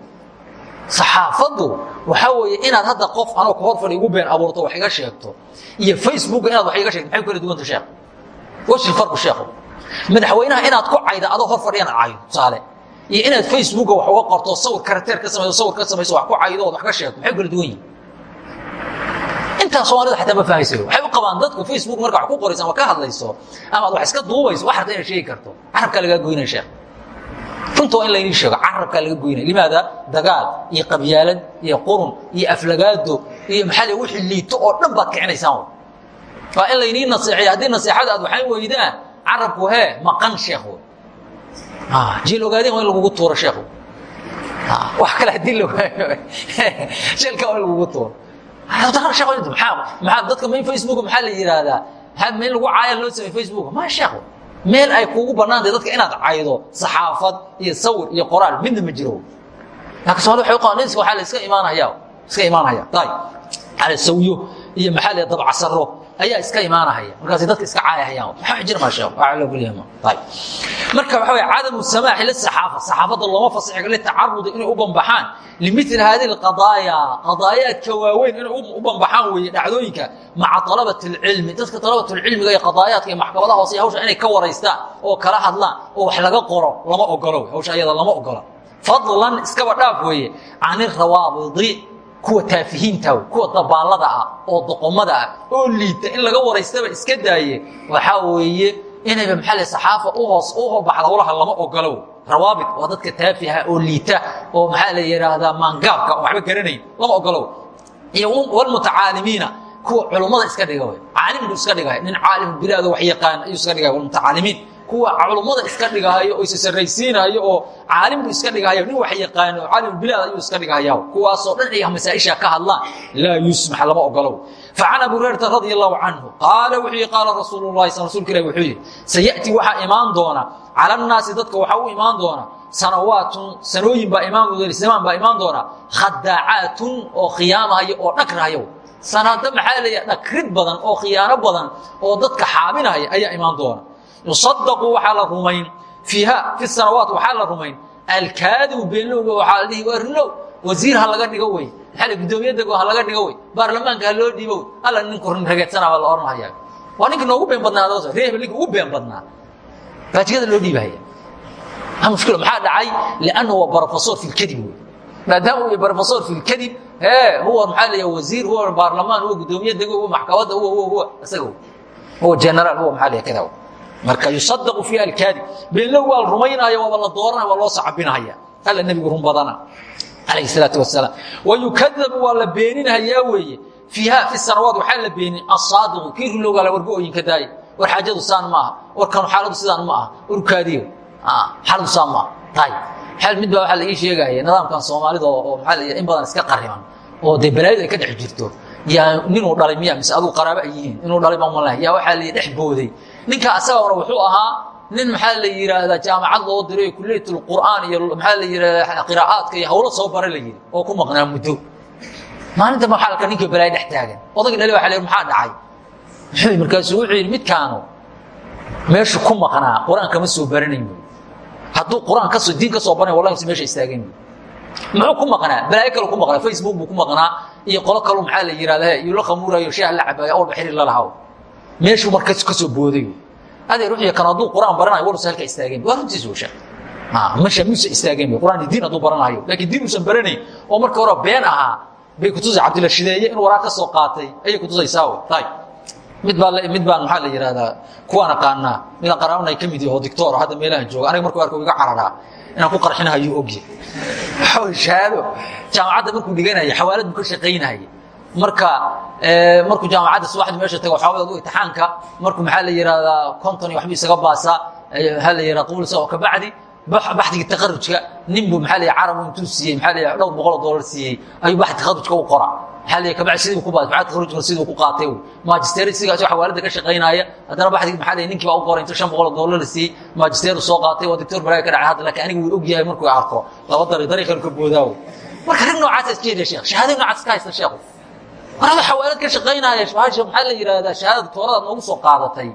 saxaafaddu waxaa weeye inaad hadda qof anoo ka hor fadhi igu been abuurto wax iga sheegto iyo facebooka inaad wax iga sheegto maxay kala duwanta sheekh? Washil farqu sheekhu madaxweynaha inaad ku cayda adoo hor fadhiyana cayo tusaale. Iyo inaad facebooka wax uga qorto sawir karateer ka samayso sawir ka samayso wax ku caydo ood wax ka sheegto maxay kala duwan yihiin intaa soomaalida xataa ma fahmaysa waxay u qabaan dadku facebook marka wax ku qorayso ama ka hadlayso ama ad wax iska duubayso wax harta inaad sheegi karto. Carabkaa lagaa goynaya sheekh. Runta waa in laynii sheego carabkaa laga goynaya limaada dagaal iyo qabyaalad iyo qurun iyo aflagaado iyo maxaa le wixii liito oo dhan baad kicinaysaan. Waa in laynii naseexeeyo haddii naseexada aad waxay weydaan carabku hee maqan sheekh jiil ogaadeen waa in lagugu tuuro sheekhu. Wax kale haddii la waayo sheelka waa in lagugu tuuro. Maxaa dadka main facebook maxaa la yidhaahdaa ma in lagu caaya loo samey facebook ma sheekhu. Meel ay kuugu bannaantay dadka inaad caydo saxaafad iyo sawir iyo qoraal midna ma jiro. Laakiin somali waxay u qabaan ninska waxaa la iska imaanaya iska imaanaya tay ala sawyo iyo maxaa la dabcasaro ayaa iska imaanahaya. Markaas dadka iska caayahayaan maxaa jira maa sheekh? Waxaa loo geliyaa ayib marka waxa weeye cadamu samaaxi lisaxaafa saxaafadda looma fasixo litacarudi inay u bambaxaan limithli hadihi alqadaaya qadaayaadka waaweyn inay u bambaxaan weeye dhacdooyinka. Maca talabati alcilmi dadka talabatulcilmiga iyo qadaayaadka maxkamadaha hoose hawsha inay ka waraystaan oo kala hadlaan oo wax laga qoro lama ogolo hawsha ayada lama ogola fadlan iskaba dhaaf weeye. Can irawaabidi kuwa taafihiinta kuwa dabaallada ah oo doqomada ah oo liita in laga waraystaba iska daaye waxaa weeye inayba maxaa la saxaafa u hoos u horbaxda howlaha lama ogolow. Rawaabit waa dadka taafiha oo liita oo maxaa la yidhaahdaa maangaabka oo waxba garanayn lama ogolow. Iyo walmutacaalimiina kuwa culummada iska dhiga way caalim buu iska dhigaya nin caalim bilaado wax yaqaan ayuu iska dhigaya walmutacaalimiin kuwa culummada iska dhigahayo oo isasarraysiinayo oo caalim buu iska dhigahayo nin wax yaqaano caalimulbilaad ayuu iska dhigahaya kuwaasoo dhan ay masaaisha ka hadlaan laa yusmax lama ogolow. Facan abi hurayrata radia allahu canhu qaala wuxuu yihi qaala rasuulu lahi rasuulka ilah wuxuu yidhi saya'ti waxaa imaan doona. Cala annaasi dadka waxaa u imaan doona. Sanawaatun sanooyin baa imaan zamaan baa imaan doona. Khadaacaatun oo khiyaamahaya oo dhagrahayo sanaado maxaa leeyaha dhagrid badan oo khiyaano badan oo dadka xaabinahaya ayaa imaan doona yusadaqu waxaa la rumayn fiiha fi sanawaat waxaa la rumayn alkaadibu beenlowga waxaa la dhihi waa rilow wasiir ha laga dhigo wey maxaa gudoomiye dego ha laga dhigo wey baarlamaanka ha loo dhiibo wey alla ninku rin rageedsanaa baa la odhanhayaa waa ninka noogu been badnaa reehbel ninka ugu been badnaa baajigada loo dhiibahaya mushkilo maxaa dhacay lianna waa barofesor fi lkadib wey maadaama uu barofesor fi lkadib e huwa maxaa leeyaha wasiir huwa baarlamaan huwa gudoomiye dego huwa maxkamadda huwa huwa huwa isaga huwa generaal huwa maxaa leeyaha kada marka yusadaqu fiiha alkaadib. Beenlow waa la rumaynaya waaba la dooranaya waa loo sacabinahaya alla nebigu run badana calayhi salaatu wasalaam wayukadabu waa la beeninhayaa weeye. Fiiha fi sanawaat waxaa la beenin asaadiqu kii rilowgaa la wargo-ooyinka daaya war xaajadu saan ma aha. War kanu xaaladu sidaan ma aha. Warkaadiyo xaaladu saan ma aha. Tay mid baa waxaa la ii sheegaya nidaamkan soomaalida oo maxaa la in badan iska qariman oo dee balaayadu ay ka dhex jirto. Yaa ninuu dhalay miya mise aduu qaraabo ay yihiin? Inuu dhalay baan malahay yaa waxaa la dhex booday ninka asagana wuxuu ahaa nin maxaa la yidhaahdaa jaamacad loo diray kuliyatulqur'aan iyo maxaa la yidhahdaa qiraa'aadka iyo hawlo soo bara la yidhi. Oo ku maqnaa muddo. Maalinta waxaa alka ninka balaayo dhex taagan. Odagii dhali waa la maxaa dhacay? Muxuu markaasuu wuxuu yidhi midkaanu meeshu ku maqnaa qur'aan kama soo baranayn hadduu qur'aan ka soo diin ka soo baranay wallahi meesha istaageen muxuu ku maqnaa? Balaayo kale ku maqnaa facebook buu ku maqnaa iyo qolo kalu maxaa la yidhahdaa iyo la khamuurayo shaah la cabaayo awalba xiriir la lahaw meeshuu markas ka soo booday. Adeer wuxuu kan hadduu qur'aan baranayo walusa halka istaageen. Waa runtiis wsha meesha muuse istaageen qur'aan diin hadduu baranayo laakiin diin uusan baranayn oo marka hore been ahaa bay kutusay cabdilla shideeye in waraaq ka soo qaatay. Ayay kutusaysaa tay. Mid baa mid baan maxaa la yidhahdaa kuwaan aqaanaa midaan qaraabana ka mid yaho dictor hadda meelahan jooga. Aniga markuu arko iga cararaa inaan ku qarxinahayo ogye shahaado jaamacadda markuu dhiganaya xawaalad buu ka shaqaynaya marka markuu jaamacadda subaxdii meesha tago adu itixaanka markuu maxaa la yidhahdaa konton iyo waxbuu isaga baasaa maxaa la yidhahdaa qubulsa oo kabacdi baxdigii takarujka nin buu maxaa la yidhahdaa carabu intuu siiyey maxaa la yidhahdaa dhowr boqol oo dollar siiyey. Ayuu baxdi takarujka u qora maxaa la yidhahdaa kabacdi sidii ku baatay maxaa takarujka sidii ku qaatay? Wey maajisteeri sigaas xawaalada ka shaqaynaya. Haddana baxdigi maxaa la yidhahdaa ninkii baa u qoray intuu shan boqol oo dollar la siiyey maajisteeru soo qaatay waa doctor balaaga ka dhacay. Hadda laakiin aniga wuu og yahay markuu arko. Laba dari dariiqan ka boodaawo. Marka rag noocaas isjeeda sheekh. Shahaadada noocaas ka haysta sheekhu war ada xawaalad ka shaqaynaya bahasha maxaa la yidhahdaa shahaadada tooradaad noogu soo qaadatay.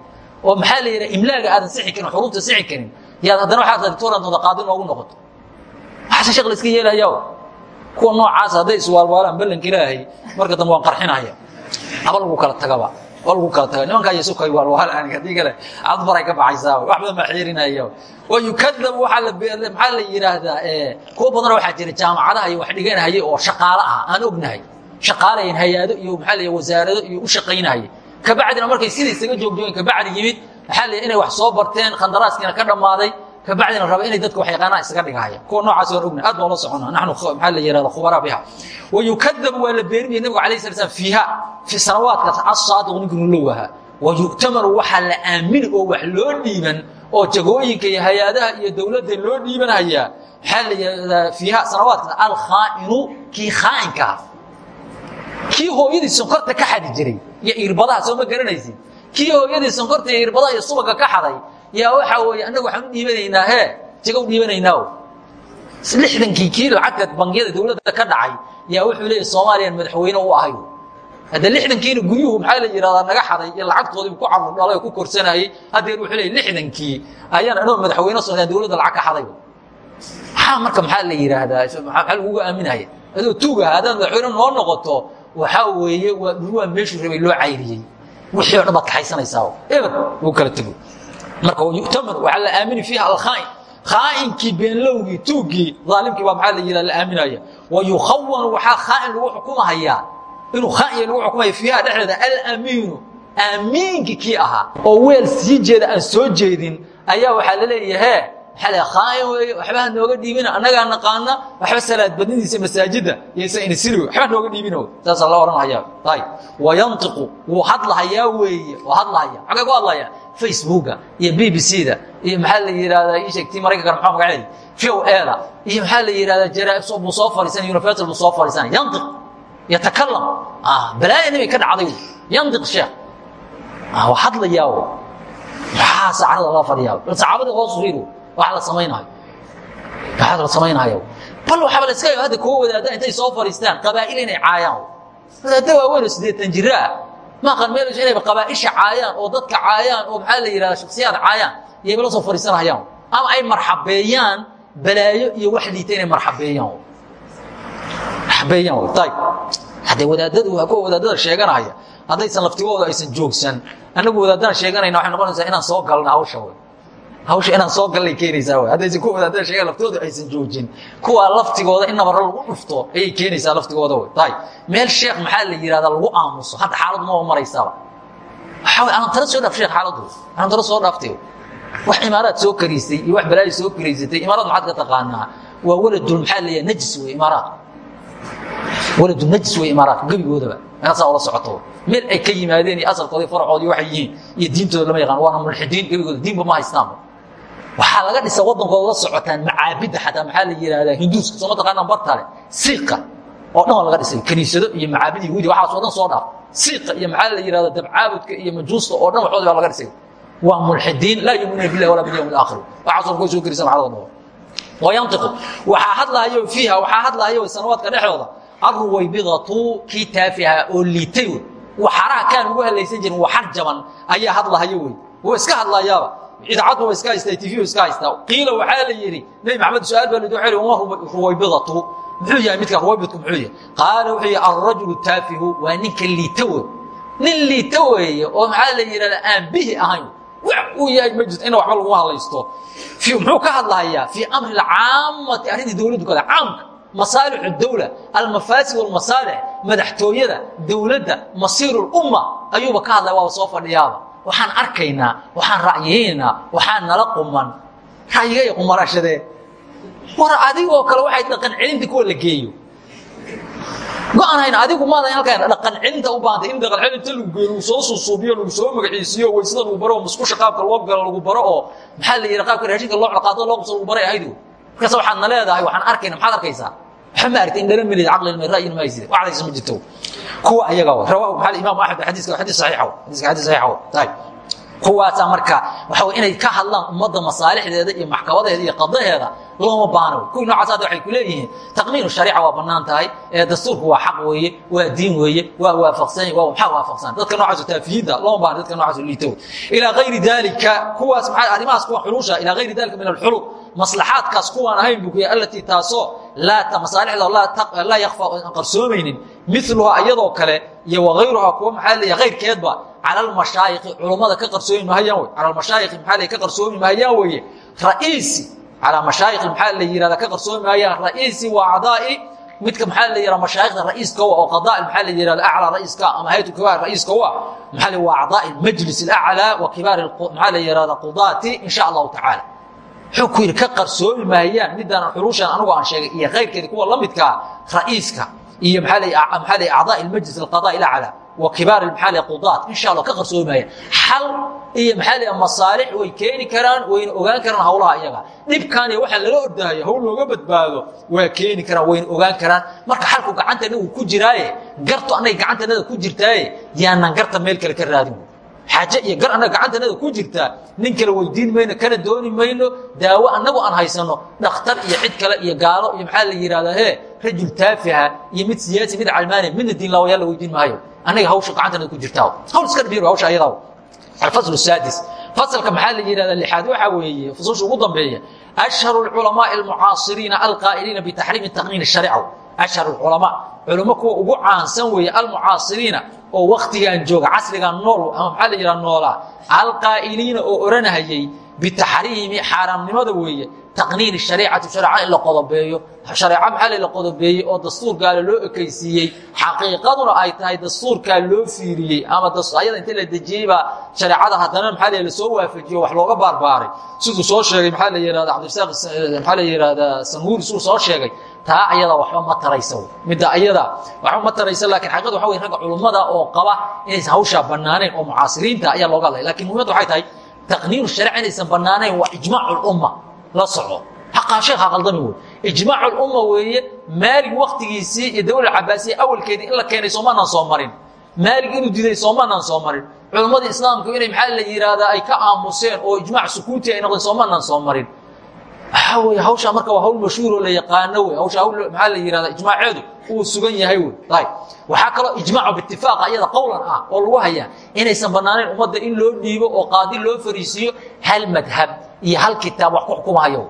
Oo maxaa la yidhaha imlaaga aadan sixi karin xuruufta sixi karin. Yaad haddana waxaad rabta tooraad wada qaadi noogu noqoto. Waxaase sheekh la iska yeelayaa kuwa noocaas hadday iswaalwaalaan ballanka ilaahay marka dambe waan qarxinaya. Aba lagu kala tagaba waa lagu kala taga. Nimankaa yesu kay waalwaal aniga haddii kale adbaray ka baxaysaa wax badan baa xiirinaya wayukadab waxaa la maxaa la yidhaahdaa kuwa badanoo waxaa jira jaamacadaha iyo wax dhiganahaya oo shaqaale ah aan ognahay shaqaalayan hay'ado iyo maxaa la wasaarado iyo u shaqaynahaya kabacdina markay sida isaga joogjoogeen kabacdi yimid maxaa la inay wax soo barteen khandaraaskiina ka dhammaaday kabacdina raba inay dadka wax yaqaanaan isaga dhigahaya kuwa noocaas waan ognahay aad baan la soconnaa naxnu maxaa la yihahda khubaraa biha. Wayukadabu waa la beeninaya nabigu alayh sala slam fiiha fi sanawaadkaas asaadiqu ninkinu lowaha wayu'tamanu waxaa la aamini oo wax loo dhiiban oo jagooyinka iyo hay'adaha iyo dowladda loo dhiibanhayaa maxaa la yihahdaa fiiha sanawaadkaas alkhaa'inu kii khaa'inkaha kii hooyadii sonkorta ka xadi jiray iyo irbadaha soo ma garanaysid kii hooyadii sonkorta iyo irbadaha iyo subaga ka xaday? Yaa waxaa weeye annagu waxaan u dhiibanaynaa hee u dhiibanaynaa lixdankii kii lacagta bangiyada dowladda ka dhacay yaa wuxuu leeyahy soomaaliyaan madaxweyne u ahay hadda lixdankiina guryuhu maxaa la yidhahdaa naga xaday iyo lacagtoodii ku carur dhalay oo ku korsanayay? Haddeer wuxuu leeyahy lixdankii ayaan anoo madaxweyne soomaaliya dowladda lacag ka xaday. Maxaa marka maxaa la yidhaahdaa maxaa lagugu aaminaya adoo tuuga haddaad madaxweyne noo noqoto waxaa weeye waa dhurwaa meeshuu rabay loo cayriyey. Wixii o dhan baad kaxaysanaysaa eber uu kala tego marka yu'taman waxaa la aamini fiiha alkhaa'in. Khaa'inkii beenlowgii tuuggii aalimkii baa maxaa la yidhaha la aaminaya wa yukhawanu waxaa khaa'in lagu xukumahayaa. Inuu khaa'in lagu xukumaya fiiha dhexdeeda alamiinu aamiinkii kii ahaa oo weel sii jeeda aan soo jeedin ayaa waxaa la leeyahe maxaa khaain weeye waxbaha nooga dhiibina annagaa naqaana waxba salaad badnidiisa masaajidda yaysa inisiri waxba nooga dhiibina saasaa la odhanhaya ayb wayantiqu wuu hadlahayaa weeye waa hadlahaya xagay ku hadlaya facebooka iyo b b c da iyo maxaa la yidhahdaa ii sheegtii maraykanka maxaa magaceedi viow eda iyo maxaa la yidhahdaa jaraaib buu soo fadhiisanaya universal buu soo fadhiisanaya. Yantiq yatakalam balaaya nabi ka dhacday. Yantiq sheekh. Waa hadlayaa maxaa saacada lala fadhiyaa. Saxaabadii hoos fiiro wa la samaynayo. Waa la samaynayo. Bal waxaaba la iska hadda kuwa wadaada intay soo fadhiistaan qabaa'il inay caayaan. Wadaada waaweyn oo siddeetan jira. Ah maaqan meel inayba qabaa'isha caayaan oo dadka caayaan oo maxaa la yidhahda shaksiyaad caayaan iyayba la soo fadhiisanayaan. Ama ay marxabeeyaan balaayo iyo wax liita inay marxabeeyaan. Marxabeeyaan ayb haddee wadaadadu waa kuwa wadaadada sheeganaya haddaysan laftigooda aysan joogsan annagu wadaadaan sheeganayna waxay noqonaysaa inaan soo galna hawsha wey hawsha inaan soo gallay keenaysaa w haddaysan kuwa wadaadada sheegan laftooda aysan joojin. Kuwaa laftigooda in nabaro lagu dhufto ayay keenaysaa laftigooda wey ayb meel sheekh maxaa la yidhahdaa lagu aamuso? Hadda xaaladu maba maraysaaba. Waxaa wey anantara soo dhaaf sheekh xaaladu anantara soo dhaaftay wax imaaraad soo kariisay iyo wax balaayo soo kariisatay imaaraad maxaad ka taqaanaa? Waa waladul maxaa yidhaha najis wey imaaraad. Waladul najis wey imaaraadka gebigoodaba saa ula socoto meel ay ka yimaadeen iyo asalkoodii faracoodii waxay yihiin iyo diintooda lama yaqaan. Waana mulxidiin gebigooda diinba ma haystaanba waxaa laga dhisa waddankooda la socotaan macaabidda xataa maxaa la yidhahdaa hinduuska soo mataqaanaan bartale siiqa oo dhan laga dhisay. Kaniisado iyo macaabid yahuudi waxaas oo dhan soo dhaaf. Siiqa iyo maxaa la yidhahda dabcaabudka iyo majuusta oo dhan waxoodii baa laga dhisay. Waa mulxidiin. Laa yuminuuna billahi walaa bilyawmi alaakhir waxaasoo kuwa soo gerisan maxalada noqon wayantiqu waxaa hadlaayo fiiha waxaa hadlaayo sanawaadka dhexdooda. Alruwaybidatu kii taafiha oo liitay wey. Waxaraha kaan ugu halaysan jirin waxar jaban ayaa hadlahayo wey. Wuu iska hadlayaaba idaacaddu iska haystaa tv iska haystaa qiila waxaa la yidhi nebi maxamed su'aal baa lidi waxa wama ruwaybidatu muxuu yahay midka ruwaybidku muxuu yahay qaala wuxuu yihi alrajulu taafihu waa ninka liita wey nin liita weeye oo maxaa la yidhahda aan bihi ahayn wax yahay ma jirto ina waxba lagu hadlaysto muxuu ka hadlahayaa fii amri alcaamati arrintii dowladdu kada caamka masaalix dawla almafaasid walmasaalix madaxtooyada dowladda masiir lumma ayuuba ka hadlaya waaba soo fadhiyaaba waxaan arkaynaa waxaan ra'yaynaynaa waxaan nala quman. Ra'yiga iyo qumarashadee war adigoo kale waxay dhaqan celinta kuwa la geeyo. Go-an hayna adigu maada halkan dhaqan celinta u baahantay in dhaqan celinta lagu geeyo lagu soo suusuubiyo lagu soo magaciisiyo waysada lagu baro oo musqusha qaabka loo galo lagu baro oo maxaa la yidhi qaabka raashinka loo caqaado loo qabso lagu baray ahaydu markaas waxaad na leedahay waxaan arkayna maxaad arkaysaa ma aragtay in dhara milid caqli ma ra'yin ma haysid? Waxdaysa ma jirto. Kuwa ayaga rawahu maxaa imaam axmed xadiiska xadiis saxiixa xadiiska xadiis saxiixa tahay. Kuwaasaa marka waxa inay ka hadlaan ummadda masaalixdeeda iyo maxkamadeeda iyo qadaheeda looma baano kuwii noocaas waxay ku leeyihiin taqmiinu shariica waa bannaan tahay dastuurku waa xaq weeye waa diin weeye waa waafaqsan waa maxaa waafaqsan. Dadka noocaas taafiyiinta looma baano dadka noocaas liito. Ilaa gayri dalika kuwaas maxaa arrimahaas kuwa xulusha ilaa gayri dalika min alxulul maslaxaadkaas kuwaan ahayn buu kuya allatii taasoo masaalixda laa yakfa aan qarsoomaynin miluhaa iyadoo kale iyo wagayruhaa kuwa maxaa leeya kayrkeedba cala almashaayikhi culummada ka qarsoomi mahayaan wey cala almashaayikhi maxaa leeya ka qarsoomi mahayaan weeye. Ra'iisi calaa mashaayikhi maxaa la yihahda ka qarsoomi mahayaan ra'iisi wa acdaa'i midka maxaa la yihahda mashaayikhda ra'iiska oo qadaa maxaa la yihahda aclaa ra'iiska ama hayatu kibaar ra'iiska wa maxaa la wa acdaa'i majlis alaclaa wa kibaar maxaa la yihahda qudaati in sha allahu tacaala wuxuu ku yidhi ka qarsoomi maayaan midaan xuruushan anigu aan sheegay iyo kayrkeeda kuwa la midkaa ra'iiska iyo maxaa la acdaa ilmajlis alqadaa ilaclaa kibaar maxaa la qudaat insha allah ka qarsoomi maayaan xal iyo maxaa masaalix way keeni karaan wayna ogaan karaan hawlaha iyaga. Dhibkaan iyo waxaa lala ordaayo hawl looga badbaado waa keeni karaan wayna ogaan karaan. Marka xalku gacantanada ku jiraaye gartu annaga gacantanada ku jirtaaye yaanan garta meel kale ka raadin. Xaaje iyo gar annaga gacantanada ku jirtaa nin kale weydiin mayno kana dooni mayno daawo annagu aan haysano dhakhtar iyo cid kale iyo gaalo iyo maxaa la yidhahdaa he rajul taafiha iyo mid siyaasi mid calmaani midna diin laawayaal la weydiin maayo annaga hawsha gacantanada ku jirtaa. Hawl iska dhabiir hawsha ayadaa alfasl saadis fasalka maxaa la yidhahdaa lixaad? Waxaa weeye fususha ugu dambeeya ashharu alculamaai almucaasiriina alqaa'iliina bitaxriimi taqniin sharica ashhar culamaa. Culamo kuwa ugu caansan weeye almucaasiriina oo waktigan jooga casrigan nool ama maxaa la yidhaha noolaa alqaa'iliina oo odhanahayey bitaxriimi xaaraamnimada weeye taqniin shariicati shareeca in la qodobeeyo. Shareeco maxaa la qodobeeyey? Oo dastuurkaale loo ekaysiiyey. Xaqiiqaduna ay tahay dastuurkaa loo fiiriyey. Ama ayada inta la dejiyey baa shareecada haddana maxaa la la soo waafajiyo wax looga baarbaaray. Siduu soo sheegay maxaa la yihahda cabdirasaaq maxaa la yihahdaa sanhuuri siduu soo sheegay taa ayada waxba ma taraysa midda ayada waxba ma taraysa laakiin xaqiiqada waxa wey ragga culummada oo qaba inaysan hawshaa bannaanayn oo mucaasiriinta ayaa looga hadlaya laakiin muhimmadda waxay tahay taqniinu sharica inaysan bannaanayn waa ijmaac ulumma la soco. Xaqaa sheekha qaldami wey ijmaac ulumma weeye maalig waktigiisii iyo dawla cabaasiya awalkeedii in la keenay soomaanaan soo marin. Maalig diiday soomaanaan soo marin. Islaamku inay maxaa la yidhaahdaa ay ka aamuseen oo ijmaac sukuuti ay noqdeen soomaanaan soo waxaa wey hawshaa marka waa hawl mashhuuroo la yaqaano wey hawsha hawl maxaa la yihahda ijmaaceedu uu sugan yahay wey ayb waxaa kaloo ijmaacu biitifaaqa iyada qowlan ah oo lagu hayaa inaysan bannaanayn ummadda in loo dhiibo oo qaadi loo fariisiiyo hal madhab iyo hal kitaab wax ku xukumahayo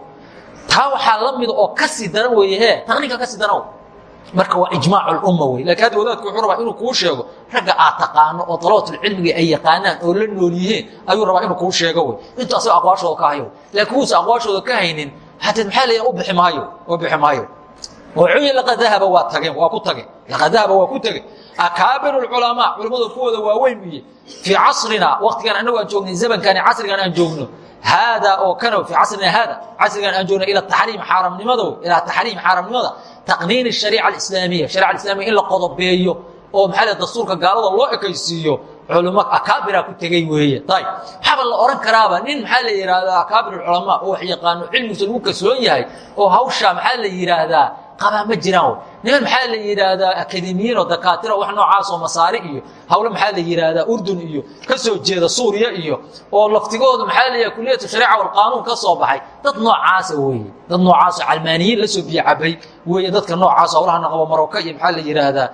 taa waxaa la mida oo ka sii daran weeye he taqniinka ka sii daran marka waa ijmaac ulumma wey. Lakin hadda wadaadku wuxuu rabaa inuu kuu sheego ragga aad taqaano oo dalabatulcilmiga ay yaqaanaan oo la nool yihiin ayuu rabaa inuu kuu sheego wey. Intu aqwaashooda ka hayo. Laakiin uusa aqwaashooda ka haynin hadeed maxaa la u bixi maayo u bixi maayo. Wuxuu laqad dahaba waa tageen waa ku tageen. Laqad dahaba waa ku tageen. Akaabir ulculamaa culimmada kuwooda waaweyn uye fii casrina waktigan annagu aan joognay zamankani casrigan aan joogno. Haadaa oo kana fii casrina haada casrigan aan joogno ila taxriim xaaramnimada ilaa taxriim xaaramnimada taqniin shariica alislaamiya. Sharica alislamiya in la qodobeeyo oo maxaa dastuurka gaalada loo ekaysiiyo culimo akaabira ku tegey weeye. Ayb waxaaba la ohan karaaba nin maxaa la yidhaahdaa akaabir culamaa oo wax yaqaano cilmigiisa lagu kalsoon yahay oo hawshaa maxaa la yidhaahdaa qabaa ma jiraan niman maxaa la yidhaahdaa? Akademiyiin oo dakaatira wax noocaas oo masaari iyo hawle maxaa la yidhaahdaa? Urdun iyo ka soo jeeda suuriya iyo oo laftigoodu maxaa la yidhahda kuliyatu shariica walqaanuun ka soo baxay. Dad noocaasa weeye dad noocaasoo calmaaniyiin la soo biyo cabay weeye dadka noocaas hawlaha naqabo maroko iyo maxaa la yidhaahdaa?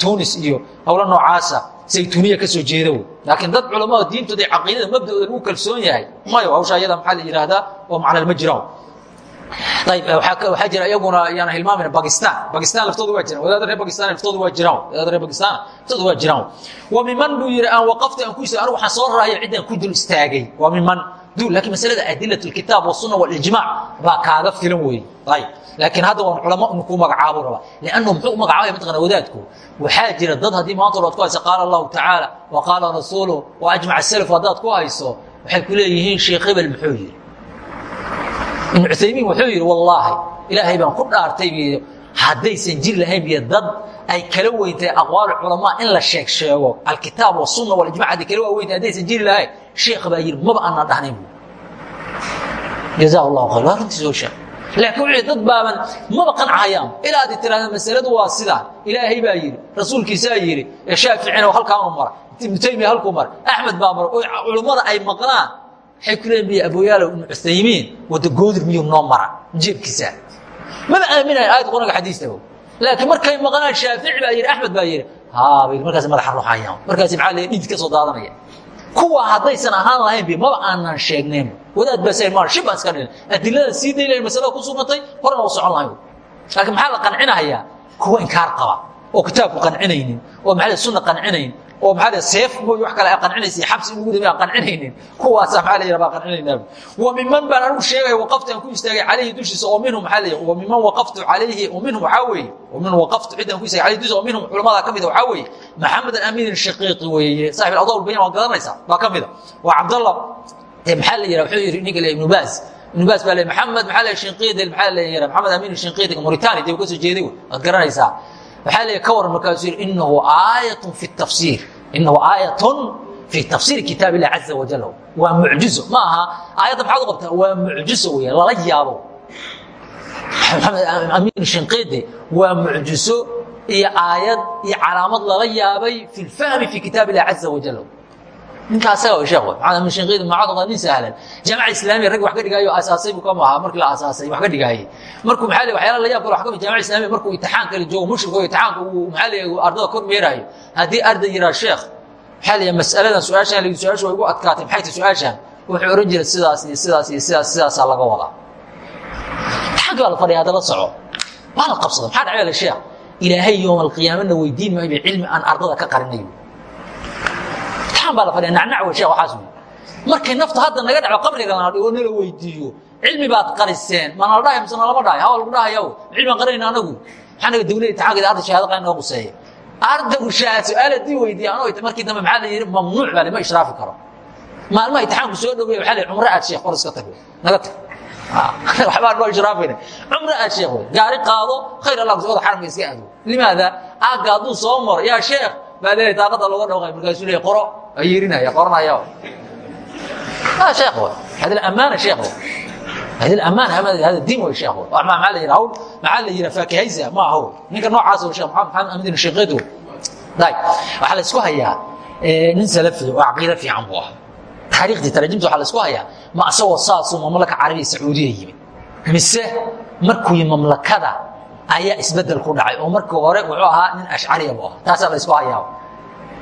Tunis iyo hawlo noocaasa saytuniya ka soo jeeda wey. Laakiin dad culamada diintooda iyo caqiidada mabda'ooda lagu kalsoon yahay mayo hawsha ayada maxaa la yidhaahdaa? Oo macnal ma jiraan ayb waxaa jira iyaguna yaan hilmaamayna bakistan bakistan laftooda waa jiraan wadaada reer bakistan laftooda waa jiraan wadaada reer bakistan laftooda waa jiraan wa miman buu yidhi aan waqafta aan ku istaagay anigu waxaan soo raraya ciddaan ku dul istaagay waa miman duul laakiin masalada adilat alkitaab wasunna walijmaac baa kaaga filan weeye ayb laakiin hadda waan culamo inu ku magacaabo raba liannu muxuu u magacaabaya mataqana wadaadku waxaa jira dad haddii maanta oad ku hayso qaala allahu tacaala wa qaala rasuuluhu wa ajmac salaf haddaad ku hayso waxay ku leeyihiin sheekh hebel muxuu yidhi ibnu cuthaymiin wuxuu yidhi wallaahi ilaahay baan ku dhaartay biy haddaysan jir lahayn biyo dad ay kala weyntahay aqwaal culamaa in la sheeg sheego. Alkitaab wasunna walijmac hadday kala waaweyntahay haddaysan jiri lahayn. Sheekh baa yidhi maba aanan dhahnayn bu jazaa allahu khayr. Waa runtii soo sheeg laakiin wuxuu dad baaban maba qancahayaan ilaa ad tiraahda masaladu waa sidaa ilaahay baa yidhi rasuulkiisaa yidhi shaaficina halkaanu mara ibnu taymiya halkuu mara axmed baa mara. Oo culummada ay maqlaan waxay ku leeyiin biy abooyaalow ibnu cuthaymiin wadda goodir miyuu noo mara jeebkiisa maba aaminayo aayad quraanka xadiistaba laakiin markay maqlaan shaafici baa yidhi axmed baa yidhi haa bay markaas madaxa ruxayaan markaas maxaa la dhidid ka soo daadanaya kuwa haddaysan ahaan lahayn bi maba aanan sheegnayn wadaad baa sa ma shib baan iska dhilin adilada sii day lahayn masalada ku sugnatay horena u socon lahayn laakiin maxaa la qancinayaa kuwa inkaar qaba oo kitaabku qancinaynin oo maxaa sunna qancinayn oo maxaa seef mooy wax kale ay qancinaysa xabsi in lagu dami aan qancinaynin. Kuwaasa maxaa la yidhaha baa qancinaynaa wa miman baan anigu sheegaya waqaftu aan ku istaagay calayhi dushiisa oo minhum maxaa la wa miman waqaftu calayhi oo minhum waxaa weeye wa minhum waqaftu cid aan ku istaagay calayhi dushiisa oo minhum culamada ka mida waxaa weeye maxamed amiin shaqiiqi weeye saaxib al-adwaab bayan waa garanaysaa baa ka mida waa cabdallah maxaa la yidhaha wuxuu yidhi ninka le ibnu baas. Ibnu baas baa le maxamed maxaa la shinqiidi maxaa la yidhaha maxamed amiin shinqiidiga mauritania dee uu ka soo jeeday waad garanaysaa waxaa la ka waran markaasuu yidhi inahu aayatun fi tafsiir. Inahu aayatun fii tafsiiri kitaab illah caza wajal waa mucjizo ma aha aayadda maxaad u qabtaa? Waa mucjizo weya lala yaabo. Maxamed amiin shinqiidi waa mucjizo iyo aayad iyo calaamad lala yaabay fi lfahmi fi kitaab illah caza wajal ninka asaga sheekh shinqiidi macad waa nin sahlan jaamaca islaamiya rag wax ka dhigaayo aasaasay buu kama ahaa markii la aasaasay wax ka dhigaayay markuu maxaa le waxyaala la yaab kale wax ka mid jaamaca islaamiya markuu imtixaanka la joogo mushriko imtixaanka uu maxaa le ardada kor meeraayo haddii arday yiraa sheekh maxaa la masaladan su'aashan la su'aashu way igu adkaatay maxay tahay su'aashan wuxuu ohan jiray sidaas iyo sidaas iyo sidaas sidaasaa laga wadaa. Imtixaanki baa la fadhiya hadda la soco. Waa la qabsada maxaa dhacay sheekh ilaahay yowma alqiyaamana weydiin maayo cilmi aan ardada ka qarinayo imtixaan baa la fadhiya nacnac wey sheekh waxaas wey markay nafta hadda naga dhaco qabriga lana dhigo nala weydiiyo. Cilmi baad qariseen mana la dhahay mise nalama dhahay? Hawa lagu dhahaya cilmi baan qarinayna anagu. Maxaa naga dawlada imtixaankeeda arda shahaado qaa noo quseeya ardaygu shahaad su'aal haddii weydiiya anoo markii dambe maxaa la yidhi mamnuuc baa lama ishraafi karo. Maalmaha imtixaanku soo dhaweeya waxaa la yidhi cumro aad sheekh war iska tag naga tag. Waxbaan noo ishraafayna cumro aad sheekh wey. Gaari qaado khayr allah kusi wada xaramka iska aado. Limaada aagga hadduu soo maro yaa sheekh baadeer daaqada looga dhawqay markaasuu le qoro yirinaya qoranaya ah, sheekh hada amaana sheekh hada amaan hada diin way sheekh maxaa la yidhi hawl maxaa la yidhi faakihaysa ma aha ninka noocaas oo sheekh maxamed maxamed amdin sheekhedu dayb waxaa la isku hayaa nin salafi oo caqiida fiican buu ah taariikhdii taraajimta waxaa la isku hayaa ma asagoo saasuu mamlaka carabiya sacuudiya yimid. Mise markuu mamlakada ayaa isbeddel ku dhacay oo markii hore wuxuu ahaa nin ashcariya buu ahaa. Taasaa la isku hayaa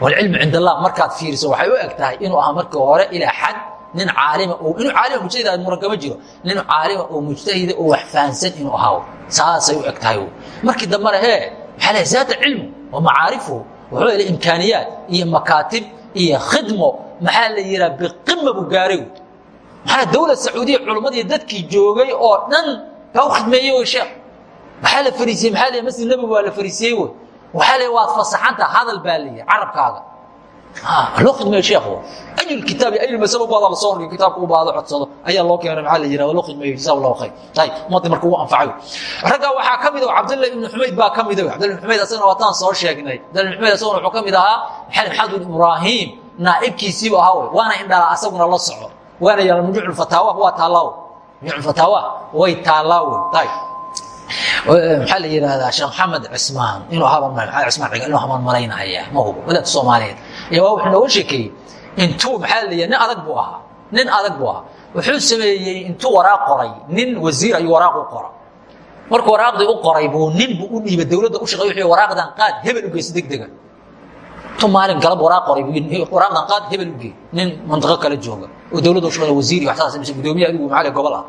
walcilmu cind allah markaad fiiriso waxay u eg tahay inuu ahaa markii hore ilaa xad nin caalima inuu caalima mujtahid muran kama jiro. Nin caalima oo mujtahida oo wax fahansan inuu ahaa. Saasay u eg tahay markii dambena hee maxaa leeyahay zaata cilmu wa macaarifu. Wuxuu helay imkaaniyaad iyo makaatib iyo khidmo maxaa la yidhaha biqima buu gaaray maxaa dawla sacuudiya culimmadii dadkii joogay oo dhan baa u khidmeeyey sheekh maxaa la fariisiyey? Maxaa la masjid nabigu waa la fariisiyey wey waxaa la waad fasaxanta hadal baa yidhi carabkaaga. Loo khidmeeyo sheekhu. Ayul kitaab iyo ayul masalo baada la soo horgay kitaabka u baado codsado ayaa loo keenay maxaa la yidhahda loo khidmeeyo jazahu allahu khayr ayib ummadii marka uu anfacayo ragga waxaa ka mid ah cabdullahi ibnu xumayd baa ka mid ah. Cabdullahi ibnu xumayd asagana waataan soo sheegnay. Cabdullahi ibnu xumayd asaguna wuxuu ka mid ahaa maxamed bin ibraahim naa'ibkiisiibu ahaa wey waana indhala asaguna la soco waana yaalla mujuuc fataawa waa taallaa mujuuc fataawa way taallaa wey ayib maxaa la yidhaahdaa sheekh maxamed cismaan inuu cismaan inuu haban malaynaya ma hubo. Soomaaliyeed. Ayaa waa wuxuu nooga sheekeeyey intuu maxaa la yidhaha nin adag buu ahaa. Nin adag buu ahaa. Wuxuu sameeyey intuu waraaq qoray nin wasiir ayuu waraaq u qora markuu waraaqdii u qoray buu nin buu u dhiibay dowladda u shaqeey wuxuu waraaqdan qaad hebel u geysa degdega. Intuu maalin galab waraaq qoray waraaqdan qaad hebel u geey nin mantiqo kala jooga oo dowladda u shaqeeya wasiir iyo waxsaas gudoomiye adigu maxaa gobol ah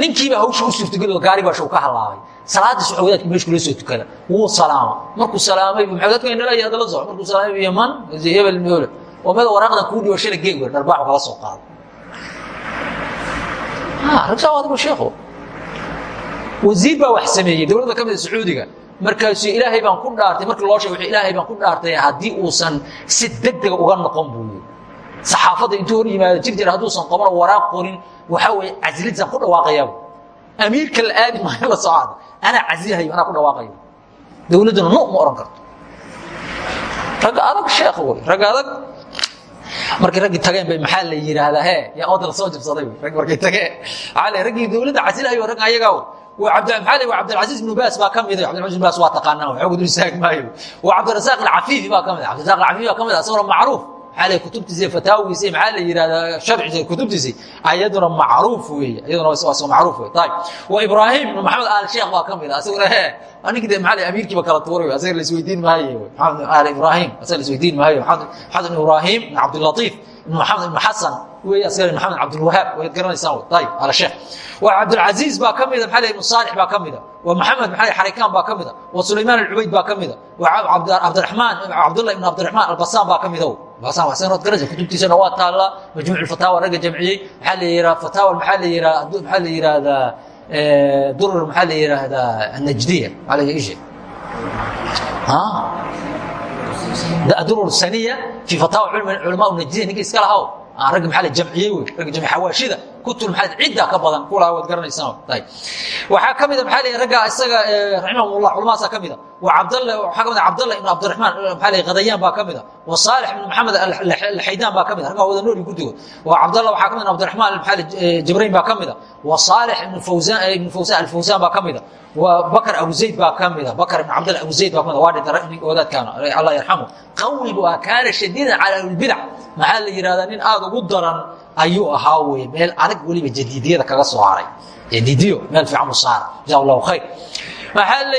ninkiiba hawsha u suurtageloo gaariga shuu ka halaabay. Salaadiis waxa wadaadka meeshu kula soo tukada. Wuu salaama markuu salaamay maxaa dadka indhala iyo hadala soco markuu salaamay yaman hebel meole oo meel waraaqdan kuu dhibo shala geeg wer dharbaaxu kala soo qaado ragsaa adigu sheekhu. Wasiir baa wax sameeyey dowladda ka mida sacuudiga. Markaasuu ilaahay baan ku dhaartay markii loo sheegay ilaahay baan ku dhaartay haddii uusan si degdega uga noqon buu yiri saxaafadda intuu hor yimaado jir jir hadduusan qaban waraaq qorin waxaa weeye caslidsaan ku dhawaaqayaa amiirka la aadi maayo la socada anaa casilahayo anaa ku dhawaaqayo dowladduna no ma ohan karto. Rag adag sheekh wey rag adag. Markay raggii tageen bay maxaa la yidhaahdaa he yaa ooda la soo jabsaday rag markay tageen. Maxaa la raggii dowladda casilahayo rag ayagaa waa cabd maxaa la cabdilcaziiz ibnu baas baa ka mid cabdilcaziz ibnu baas waa taqaanaa. Waxooga dul istaagi maayo. Waa cabdirasaaq alcafiifi baa ka mid cabdirasaaq alcafiifi baa ka mid asaguna macruuf maxaa kutubtiisa fataawigiisa maxaa la yidhahdaa sharciisa kutubtiisa ayaduna macruuf weeye ayaduna waa soo macruuf wey ayib wa ibraahim ibnu maxamed aal sheekh baa ka mid ah asaguna he ninkii de maxaa amiirkiiba kala tuuray asaga la isweydiin maayo maxamed aal ibraahim asaga la isweydiin maayo maxamed ibn ibraahim ibn cabdilatiif ibn maxamed ibn xasan maxamed cabdilwahaab waad sheekh. Waa cabdilcaziiz baa ka mida maxaa ibnu saalix baa ka mida wa maxamed maxaa xarikaan baa ka mida wa sulaymaan alcubayd baa ka mida wa cabdiraxmaan cabdullah ibn cabdiraxmaan albasaan baa ka mida kutubtiisana waa taallaa majmuuc fataawa ragga jamciyey maxaa la yihaa fataawa maxaa la yihaa maxaa la yidhaahdaa durur maxaa la la ishe durur saniya fi fataawa culamaa najdiya ninka iska lahaw ragga maxaa la jamciyey wey ragga jamciy xawaashida kutul maxaa cidda ka badan kulaha waad garanaysaan ayib waxaa ka mida maxaa la ragga isaga raximahumullah culamadaasa ka mida wa cabdalla waxaa ka mid cabdalla ibn cabdiraxmaan maxaa la qadayaan baa ka mida wa saalix ibn maxamed alxaydaan baa ka mida raggaa wada nooli guddigood wa cabdalla waxaa ka mid cabdiraxmaan maxaa jabrayn baa ka mida wa saalix ibn fawzan ibn fawzan alfawzan baa ka mida wa bakr abu zayd baa ka mida bakr ibn cabdalla abu zayd baa ka mida waa dhintay ninka wadaadkaana allah yarxamu qawigu waa kaana shadiidan cala albidac maxaa la yidhahdaa nin aad ugu daran ayuu ahaa weye meel adag weliba jadiidiyada kaga soo haray. Jadiidiyo meel fiican u saara jaza allahu khayr maxaa la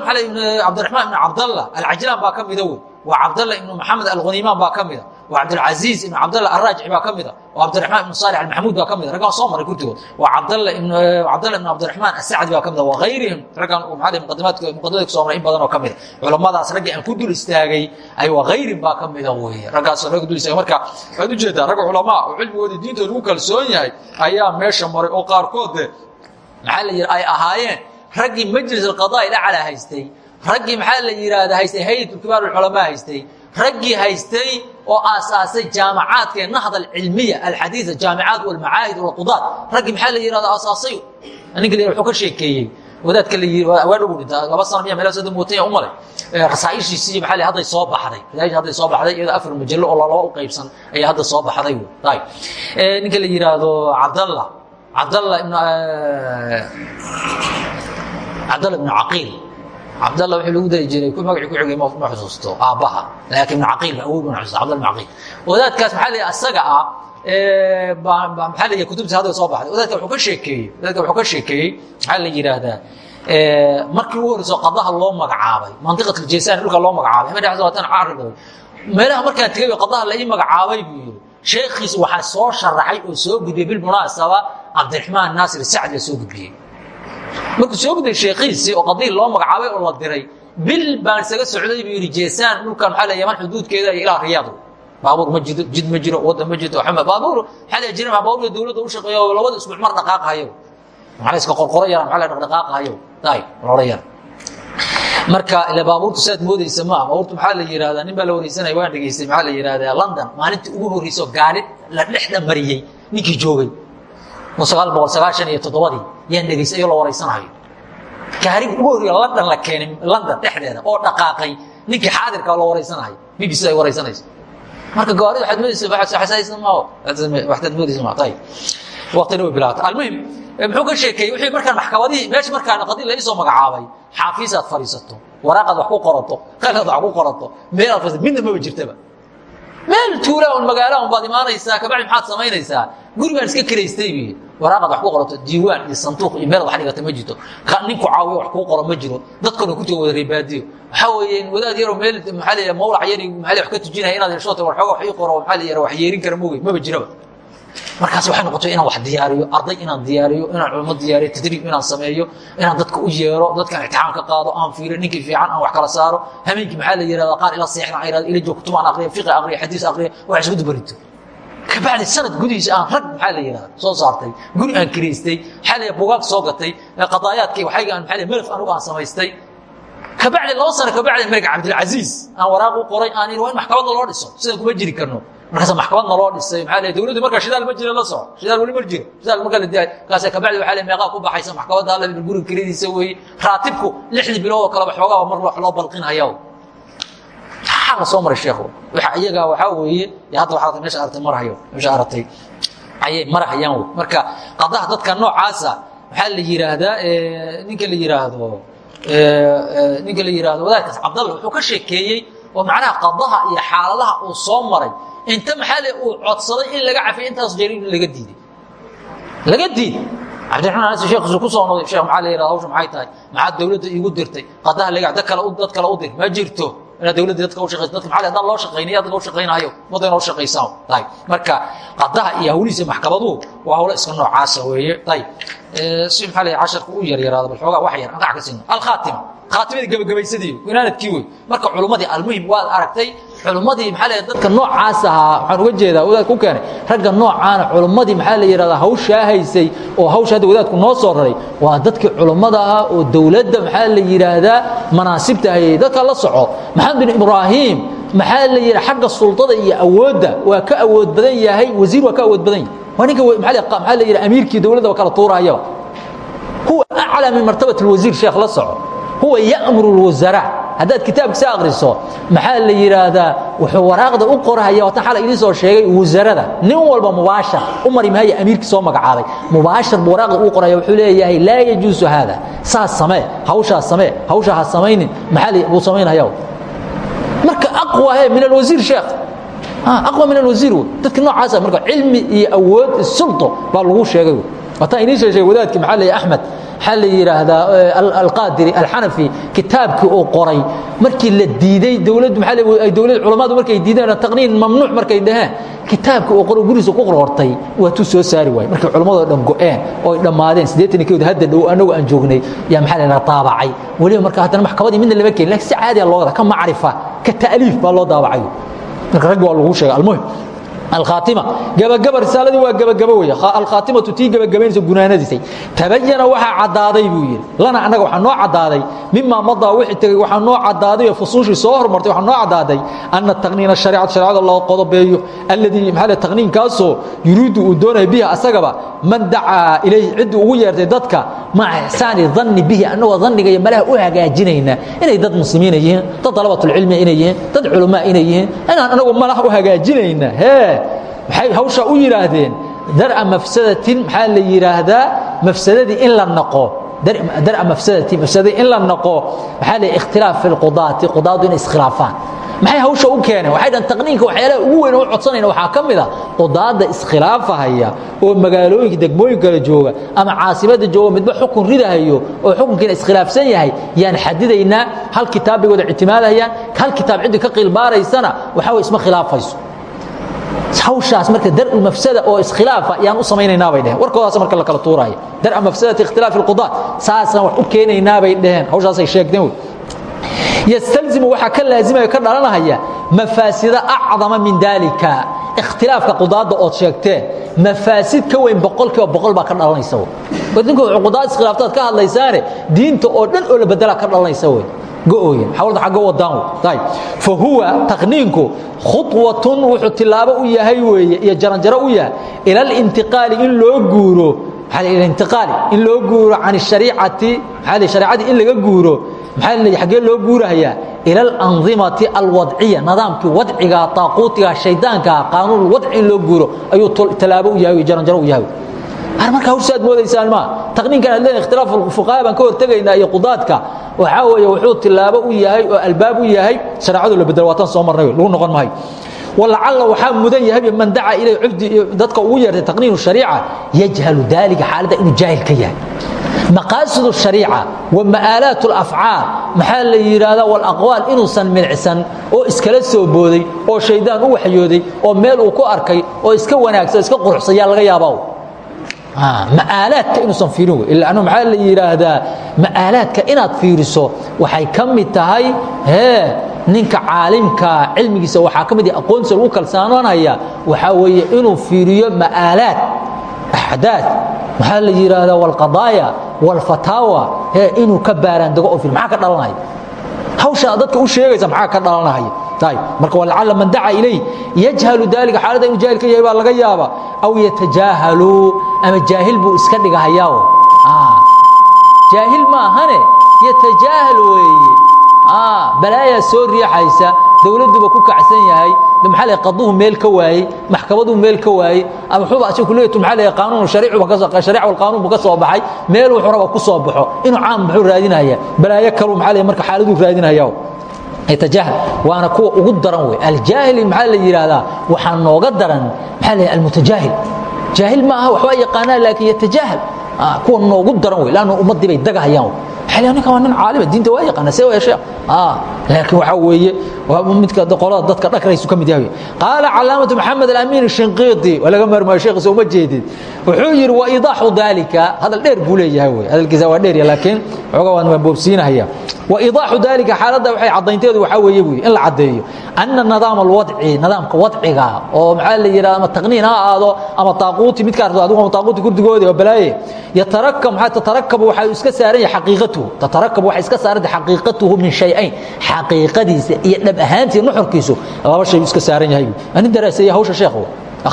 maxaa cabdiraxmaan ibn cabdalla alcajlaan baa ka mida wey waa cabdalla ibnu maxamed alghunimaan baa ka mida waa cabdilcaziiz ibnu cabdalla araajici baa ka mida waa cabdiraxmaan ibnu saalix almaxmuud baa ka mida raggaan soo maray kurtigood waa cabdalla ibnu cabdiraxmaan asacdi baa ka mida wa gayrihim raggaan maxaa muqadimaadka soo maray in badan oo ka mida culammadaas raggii aan ku dul istaagay ay wa gayrin baa ka mida weeye. Raggaas ragga dul istaagay. Marka waxaad u jeedaa ragga culamaa oo cilmigooda diintooda ugu kalsoon yahay ayaa meesha maray oo qaarkood de maxaa la yidhi ay ahaayeen raggii majlis alqadaa ilacalaa haystay raggii maxaa la yidhaahda haystay? Hayatu kibaar ulculamaa haystay. Raggii haystay oo aasaasay jaamacaadka nahda alcilmiya alxadiida jaamicaat walmacaahid walqudaad raggii maxaa la yidhahda aasaasay? Ninka la wuxuu ka sheekeeyey. Wadaadka laba sana miya meelaha soo mootanya u malay? Rasaaishiisii maxaa la hadday soo baxday. Rasaaisha hadday soo baxday iyada afar majallo oo laba u qaybsan ayaa hadda soo baxday. Ayb ninka la yidhaahdo cabdallah. Cabdallah ibn cabdallah ibnu caqiil cabdalla wuxuu lagu dari jiray magacii ku xigay ma xusuusto aabbaha laakiin ibnu caqiil awow baan xusuusta cabdalla ibnu caqiil wadaadkaas maxaa la asaga ah maxaa la kutubtiisa hadda soo baxday. Wadaadka wuxuu ka sheekeeyey wadaadka wuxuu ka sheekeeyey maxaa la yidhaahdaa? Markii ugu horreyso qadaha loo magacaabay mantiqat aljeesaan dhulka loo magacaabay haba dhexda waatan caaridood meelaha markaan tegay qadaha la ii magacaabay buu yidhi sheekhiis waxaa soo sharaxay oo soo gudbiyey bilmunaasaba cabdiraxmaan naasir sacdi soo gudbiyey markuu soo gudbay sheekhiisii oo qadiil loo magacaabay oo la diray bil baan isaga socday buu yidhi jeesaan dhulkan maxaa la yaman xuduudkeeda iyo ilaa riyaad. Baabuur ma jiro jid ma jiro waddan ma jirto waxba baabuur maxaa la jirin baabuurka dawladda u shaqeeyo labada isbuuc mar dhaqaaqayo maxaa iska qorqoro yara maxaa la dhaqdhaqaaqayo tay loola yar. Marka ila baabuurtu saad moodaysa ma baabuurtu maxaa la yidhahdaa nin baa la wareysanaya waan dhegaystay. Maxaa la yidhahdaa london maalintii ugu horreysay gaari la dhexda mariyey ninkii joogay. Sagaal boqol sagaashan iyo toddobadii yaan dhegaystay iyoo la wareysanayo gaariga ugu horreeya london la keenay london dhexdeeda oo dhaqaaqay. Ninkii xaadirka la wareysanayo b b c ay wareysanayso marka gaarida waxaad moodaysa waqtina way bilaabata almuhim muxuu ka sheekeeyey wixii markaan maxkamadihii meesha markaan qadii la isoo magacaabay. Xaafiisaad fadhiisato waraaqaad wax ku qorato qalad wax ku qorato meelaad fadhiisato midna maba jirtaba meel tuula un magaala un baad imaanaysaa kabacdi maxaad samaynaysaa guri baan iska kiraystay bi. Waraaqaad wax ku qorato diiwaan iyo sanduuq iyo meelaad wax dhigata ma jirto. Ninku caawiyo wax kuu qoro ma jiro. Dadkana kutuga wada reebaadiyo waxaa weeye wadaad yaroo meel maxaa la mawlac yari maxaa wax ka tujinaya inaad heshoota war xooga wax ii qoro maxaa yara wax yeerin kara moogey maba jiraba markaas waxay noqotay inaan wax diyaariyo arday inaan diyaariyo inaan culmo diyaariyo tadriib inaan sameeyo inaan dadka u yeero dadkan imtixaan ka qaado aan fiiriyo ninkii fiican aan wax kala saaro. Habeenkii maxaa la yihahda qaar ila seexna ay ila joog kutub aan aqriyo fiqi aqriyo xadiis aqriyo wax isku dubarito kabacdi sanad gudihiisa aan rag maxaa la yihahda soo saartay. Guri aan kiraystay maxaa la bugaag soo gatay. Qadaayaadkii waxayga aan maxaa la melaf anugu aan samaystay. Kabacdi laba sano kabacdi malik cabdilcaziiz aan waraaq u qoray aan waa in maxkamadda loo dhiso. Sidan kuma jiri karno markaas maxkamadna loo dhisay maxaa la dawladdu markaa shidaal ma jira la soco shidaal weli ma jiro shidaal marka la diyaay kaas kabacdi waxaa la meeqaa ku baxaysa maxkamadda alla guriga kiradiisa weeye raatibku lixdii bilood oo kaleba xoogaa mar wax loo balqinaya maxaa la soo maray sheekhu. Iyaga waxaa weeye hadda waxaad meesha aragtay marahayo. Meesha aragtay ayay marahayaan wey. Marka qadaha dadka noocaasa waxaa la yidhaahdaa ninka la yidhaahdo ninka la yidhaahdo wadaadkaas cabdalla wuxuu ka sheekeeyey oo macnaha qadaha iyo xaaladaha uu soo maray inta maxaa le uu codsaday in laga cafiyo intaas jeer in laga diiday. Laga diiday. Cabdiraxmaan anas sheekhiisu ku soo noqday. Sheekh maxaa la yidhahda hawsha maxay tahay? Maxaa dawladda iigu dirtay? Qadaha laga dad kale dad kale u dir ma jirto inaad dawladda dadka u shaqayso dadka maxaa le haddaan loo shaqaynayo dadka u shaqaynayo wadda inoo shaqaysaan tahay marka qadaha iyo hawlihiisa maxkamaduhu waa hawlo iska noocaasa weeye. Ayib si maxaa la casharka u yaryaraado bal xoogaa wax yar aan gac ka siino alkhaatima khaatimadii gabagabaysadii winaanadkii wey marka culummadii almuhim waad aragtay culummadii maxaa la dadka noocaas ahaa waxaan uga jeedaa wadaad ku keenay ragga noocaana culummadii maxaa la yidhahdaa hawshaa haysay oo hawsha hadda wadaadku noo soo raray waa dadkii culummada ahaa oo dowladda maxaa la yidhaahdaa manaasibta hayay. Dadka la soco maxamed bin ibraahim maxaa la yidhaha xagga sultada iyo awoodda waa ka awood badan yahay wasiir waa ka awood badan yahay. Waa ninka maxaa la yidhaha amiirkii dowladda waa kala tuurayaba huwa aclaa min martabat alwasiir sheekh la soco huwa ya'muru alwasaraa haddaad kitaabkiisa akhriso maxaa la yidhaahdaa wuxuu waraaqda u qorahaya waatan xala idiin soo sheegay wasarada nin walba mubaashar. U mari maayo amiirkii soo magacaabay mubaashar buu waraaqda uu qoraya wuxuu leeyahay laa yajuusu haada saas samee hawshaas samee hawshaa ha samaynin maxaa buu samaynaya marka aqwa he min alwasiir sheekh. Aqwa min alwasiir wey. Dadka noocaasa marka cilmi iyo awood sulto baa lagu sheegay waataan idiin soo sheegay wadaadkii maxaa leeyahay axmed maxaa la yidhaahdaa alqaadiri alxanafi kitaabkii uu qoray. Markii la diiday dowladdu maxaa ay dowlad culammadu markay diideen taqniin mamnuuc markay dhaheen kitaabkii uu qoray gurigiisa ku qorqortay waa tuu soo saari waayey. Markii culammadoo dhan go'een oo ay dhammaadeen siddeetan kooda hadda dhow annagu aan joognay yaa maxaa la yidhaha daabacay weliba marka haddana maxkamadii midna lama keenin laakiin si caadiya loo wadaa ka macrifa ka ta'liif baa loo daabacayo marka raggi waa lagu sheegay almuhim gabagaba risaaladii waa gabagabo wey alkhaatimatu tii gabagabaynaysa gunaanadiisay tabayana waxaa caddaaday buu yidhi lana annaga waxaa noo caddaaday mimaa madaa wixii tegey waxaa noo caddaaday oo fusuushii soo hormartay waxaa noo caddaaday anna taqniina shariicad shareecada loo qodobeeyo alladii maxaa taqniinkaasoo yuriidu uu doonaya bihi asagaba man dacaa ilayhi ciddii ugu yeertay dadka maca ixsaani danni bihi annagoo danniga iyo malaha u hagaajinayna inay dad muslimiina yihiin dad dalabatulcilmiya inay yihiin dad culamaa inay yihiin inaan anagu malaha u hagaajinayna hee maxay hawshaa u yidhaahdeen? Dar'a mafsadatin maxaa la yidhaahdaa? Mafsadadii in la naqo. Dar'a mafsadati mafsadadii in la naqo. Maxaa la ikhtilaaf fi lqudaati qudaadu inay iskhilaafaan. Maxay hawsha u keeneen? Waxay dhan taqniinka waxyaalaha ugu weyn u codsanayna waxaa ka mid a qudaadda iskhilaafahaya oo magaalooyinka degmooyin kala jooga ama caasimada jooga midba xukun ridahayo oo xukunkiina iskhilaafsan yahay yaan xadidaynaa hal kitaab bay wada ictimaadahayaan hal kitaab ciddii ka qiilbaaraysana waxaa way isma khilaafayso hawshaas marka dar'u mafsada oo iskhilaafa yaan u samaynaynaa bay dheheen. Warkoodaas marka la kala tuuraya dar'a mafsadati ikhtilaafi alqudaat saasaan wax u keenaynaa bay dheheen. Hawshaasay sheegteen wey. Ystalzimu waxaa ka laazimaya ka dhalanahaya mafaasida acdama min daalika. Ikhtilaafka qudaadda ood sheegteen mafaasid ka weyn boqolkiiba boqol baa ka dhalanaysa idinku qudaad iskhilaaftaad ka hadlaysaane diinta oo dhan oo la bedelaa ka dhalanaysa wey huwa taqniinku khuطwatun wuxuu tilaabo u yahay weeye iyo jaranjaro u yahay ila alintiqaali in loo guuro in loo guuro can shariicati maxaa shareecadii in laga guuro maxaa la xaggee loo guurahayaa? Ila alanظimati alwadciya nidaamkii wadciga taaquutiga shaydaanka qaanuun wadci in loo guuro ayuu tallaabo u yahay jaranjaro u yahay ar markaa hawshaad moodaysaan ma? Taqniinkan aad leedahay ikhtilaaf fuqahaa baan ka hortegaynaa iyo qudaadka. Waxaa weeye wuxuu tilaabo u yahay oo albaab u yahay shareecadu la bedelo waataan soo marnay lagu noqon mahay. Walacalla waxaa mudan yahay man dacaa ilay cubdi dadka ugu yeertay taqniinu shariica yajhalu daalika xaaladda inuu jaahil ka yahay. Maqaasidu shariica wa ma'aalaat alafcaal maxaa la yidhaahdaa walaqwaal inuusan milicsan oo iskala soo booday oo shaydaan u waxyooday oo meel uu ku arkay oo iska wanaagsan iska quruxsan yaa laga yaabaa ma'aalaadka inuusan fiirin wey. Ila maxaa la yidhaahdaa? Ma'aalaadka inaad fiiriso waxay ka mid tahay hee ninka caalimka cilmigiisa waxaa ka mid yahay aqoontiisa lagu kalsaananaya waxaa weeye inuu fiiriyo ma'aalaad axdaad maxaa la yidhaahdaa? Walqadaaya walfataawa hee inuu ka baaraandego oo fiir maxaa ka dhalanaya? Hawshaa dadka u sheegaysa maxaa ka dhalanaya marka walacalla man dacaa ilayh yajhalu dalika xaaladda inuu jaahil ka yahay baa laga yaaba aw yatajaahalu ama jaahil buu iska dhigahayaa jaahil ma ahane yatajaahal weeye. Balaayaa soo riixaysa dowladduba ku kacsan yahay maxaa la qaduhu meel ka waayey maxkamaduu meel ka waayey ama xuba asigu kuleeyatu maxaa la qaanun shariicu ka soo shariicu wal qaanun ka soo baxay meel wuxuu raba ku soo baxo inuu caam muxuu raadinaya balaayo kalu maxaa la marka xaaladuu raadinaya yatajaahal waana kuwa ugu daran wey aljaahil maxaa la yidhaahdaa waxaa nooga daran maxaa la almutajaahil jaahil ma aha waxbaa yaqaanaa laakiin yatajaahal kuwa noogu daran wey laanna ummaddii bay dagahayaan ninka waa nin caalima diinta waa yaqaana see waa sheekh laakiin waxaa weeye midka qolada dadka dhakraysu ka mid yahay qaala calaamatu maxamed alamiin shinqiiti waa laga maarmaayo sheekhiisa uma jeedid wuxuu yidhi wa idaaxu dalika hadal dheer buu leeyahay wey hadalkiisa waa dheer laakiin xooga waan waan boobsiinahaya wa idaaxu dalika xaaladda waxay caddaynteedu waxaa weeye buu in la caddeeyo. Anna nidaam alwadci nidaamka wadciga oo maxaa la yidhahda ama taqniin ha ahaado ama taaquuti midkaa rabto adigu ama taaquuti kurdigoodi oo balaaye. Yatarakab maxaa tatarakabu waxaa iska saaran yahay xaqiiqatuhu tatarakabu waxay iska saaran tahay xaqiiqatuhu min shay-ayn. Xaqiiqadiisa iyo dhab ahaantii nuxurkiisu laba shay iska saaran yahay ani daraaseeya hawsha sheekh wey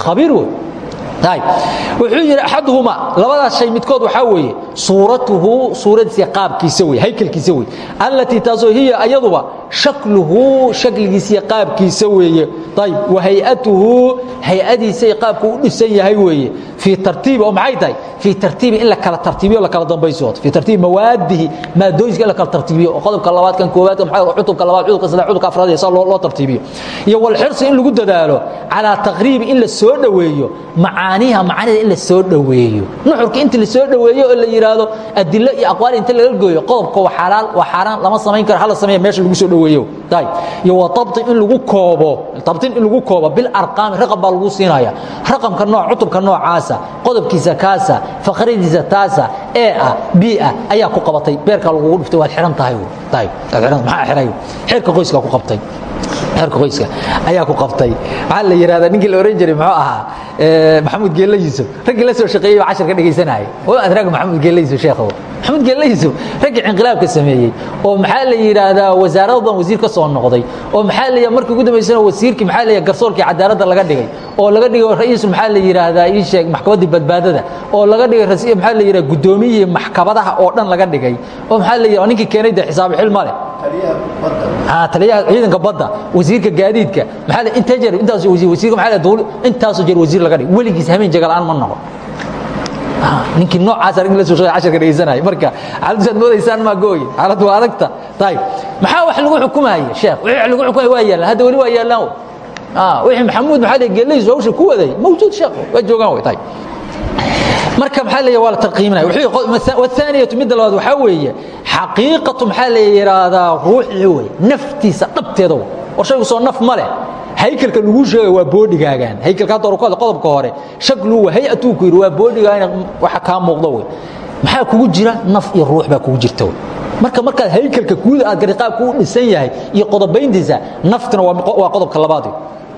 khabiir wey wuxuu yidhi axaduhuma. Labadaas shay midkood waxaa weeye suuratuhu suuradiisa qaabkiisa wey haykelkiisa wey allatii taasoo hiya ayaduba shakluhu shakligiisa iyo qaabkiisa weeye. Ayb wa hay'atuhu hay'adiisa iyo qaabku u dhisan yahay weeye. Fii tartiibi oo maxay tahay? Fii tartiibi in la kala tartiibiyo la kala dambayso fii tartiibi mawaadihi maadooyinka in la kala tartiibiyo. Qodobka labaad kan koowaad kan cutubka labaad cutubka saddex cutubka afraad iyo saa loo tartiibiyo. Iyo walxirsi in lagu dadaalo calaa taqriibi in la soo dhoweeyo macaaniha macaanida in la soo dhoweeyo. Nuxurka inta la soo dhoweeyo oo la yidhaahdo adilo iyo aqwaal inta laga gooyo qodobka waa xalaal waa xaaraan lama samayn karo hala sameeya meesha lagu soo dhoweeyo. Iyo wa tabtin in lagu koobo tabtin in lagu koobo bil arqaami raqam baa lagu siinaya. Raqamka nooc cutubka noocaasa qodobkiisa kaasa faqradiisa taasa ee ah b ah ayaa ku qabatay. Beerkaa lagugu dhuftay waad xihan tahay maxaa xiray? Xeerka qoyskaa ku qabtay xeerka qoyska ayaa ku qabtay. Maxaa la yidhahdaa ninkii la oran jiray muxuu ahaa maxamuud geelle yusuf raggii la soo shaqeeyey baa cashar ka dhegaysanaya oo adraag maxamuud geelle yusuf sheekhow. Maxamuud geelle yusuf raggii inqilaabka sameeyey. Oo maxaa la yidhaahdaa wasaaradadan wasiir ka soo noqday. Oo maxaa la yidhahdaa markii ugu dambaysana wasiirkii maxaa la yidhahdaa garsoorkii cadaaladda laga dhigay. Oo laga dhigay ra'iisul maxaa la yidhaahdaa ii sheeg maxkamaddii badbaadada. Oo laga dhigay maxaa la yidhahdaa guddoomiyihii maxkamadaha oo dhan laga dhigay. Oo maxaa la yidhahdaa ninkii keenay dee xisaabi xil male taliyaha ciidanka badda wasiirka gaadiidka maxaa inta jeer intaas wasiir wasiirka maxaa la dawlad intaas jeer wasiir laga dhigay weligiis hameen jagalaan ma noqon ninkii noocaas arrin la soo sheegay casharka dhegeysanaya marka xaaladdu saad moodaysaan ma gooye xaaladdu waa adagta tayib maxaa wax lagu xukumaya sheekh wixii lagu xukumaya waa yaalaan hadda weli waa yaalaan wixii maxamuud maxaa la geelays hawsha ku waday mawjuud sheekh waa joogaan way tayib marka maxaa leeyahay waa la tarqiiminaya waaniyatu midda labaad waxaa weeye xaqiiqatu maxaa la yidhaahdaa ruuxii wey naftiisa dhabteeda wey oo shaygu soo naf ma leh. Haykalka lagu sheegay waa boodhigaagan haykalka hadda ku hadla qodobka hore shaklu wa hay'atuu ku yidhi waa boodhigaagan waxa kaa muuqda wey maxaa kugu jira? Naf iyo ruux baa kugu jirta wey marka markaad haykalka guuda aad gari qaabku u dhisan yahay iyo qodobayntiisa naftuna waa qodobka labaad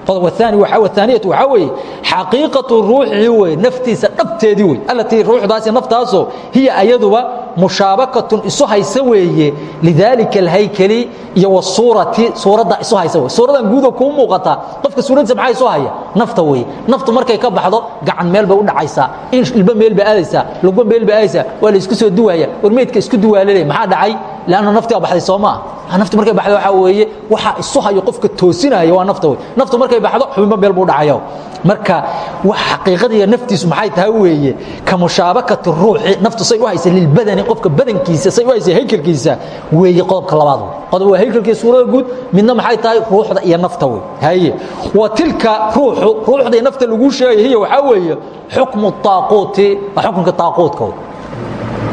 aaniyة waxaa weeye xaqiiqaةu ruuxii wey naftiisa dhabteedii wey allatii ruuxdaasi naftaasoo hiya ayaduba mushaabakatun isu haysa weeye. Lidaalika alhaykeli iyo wasuurati suuradda isu haysa wey suuradan guuda kuu muuqata qofka suuradiisa maxaa isu haya? Nafta wey naftu markay ka baxdo gacan meel bay u dhacaysaa. Ilba meel bay aadaysaa lugba meel bay aadaysaa waa la isku soo duwaya. War meydka isku duwaalale maxaa dhacay? Lanna nafti baa baxday soo maa nafti markay baxdo waxaa weeye waxa isu hayo qofka toosinaya waa nafta wey naftu markay baxdo xubinba meel buu dhacaya marka wax xaqiiqadiiya naftiisu maxay tahay weeye? Ka mushaabakati ruuxi naftu say u haysa lilbadani qofka badankiisa say u haysa haykelkiisa weeye qodobka labaad qodob waa haykelkiisa suurada guud midna maxay tahay ruuxda iyo nafta wey haye wa tilka ruuxu ruuxda iyo nafta lagu sheegay hiya waxaa weeye xukmu taaquuti waa xukunka taaquutka wey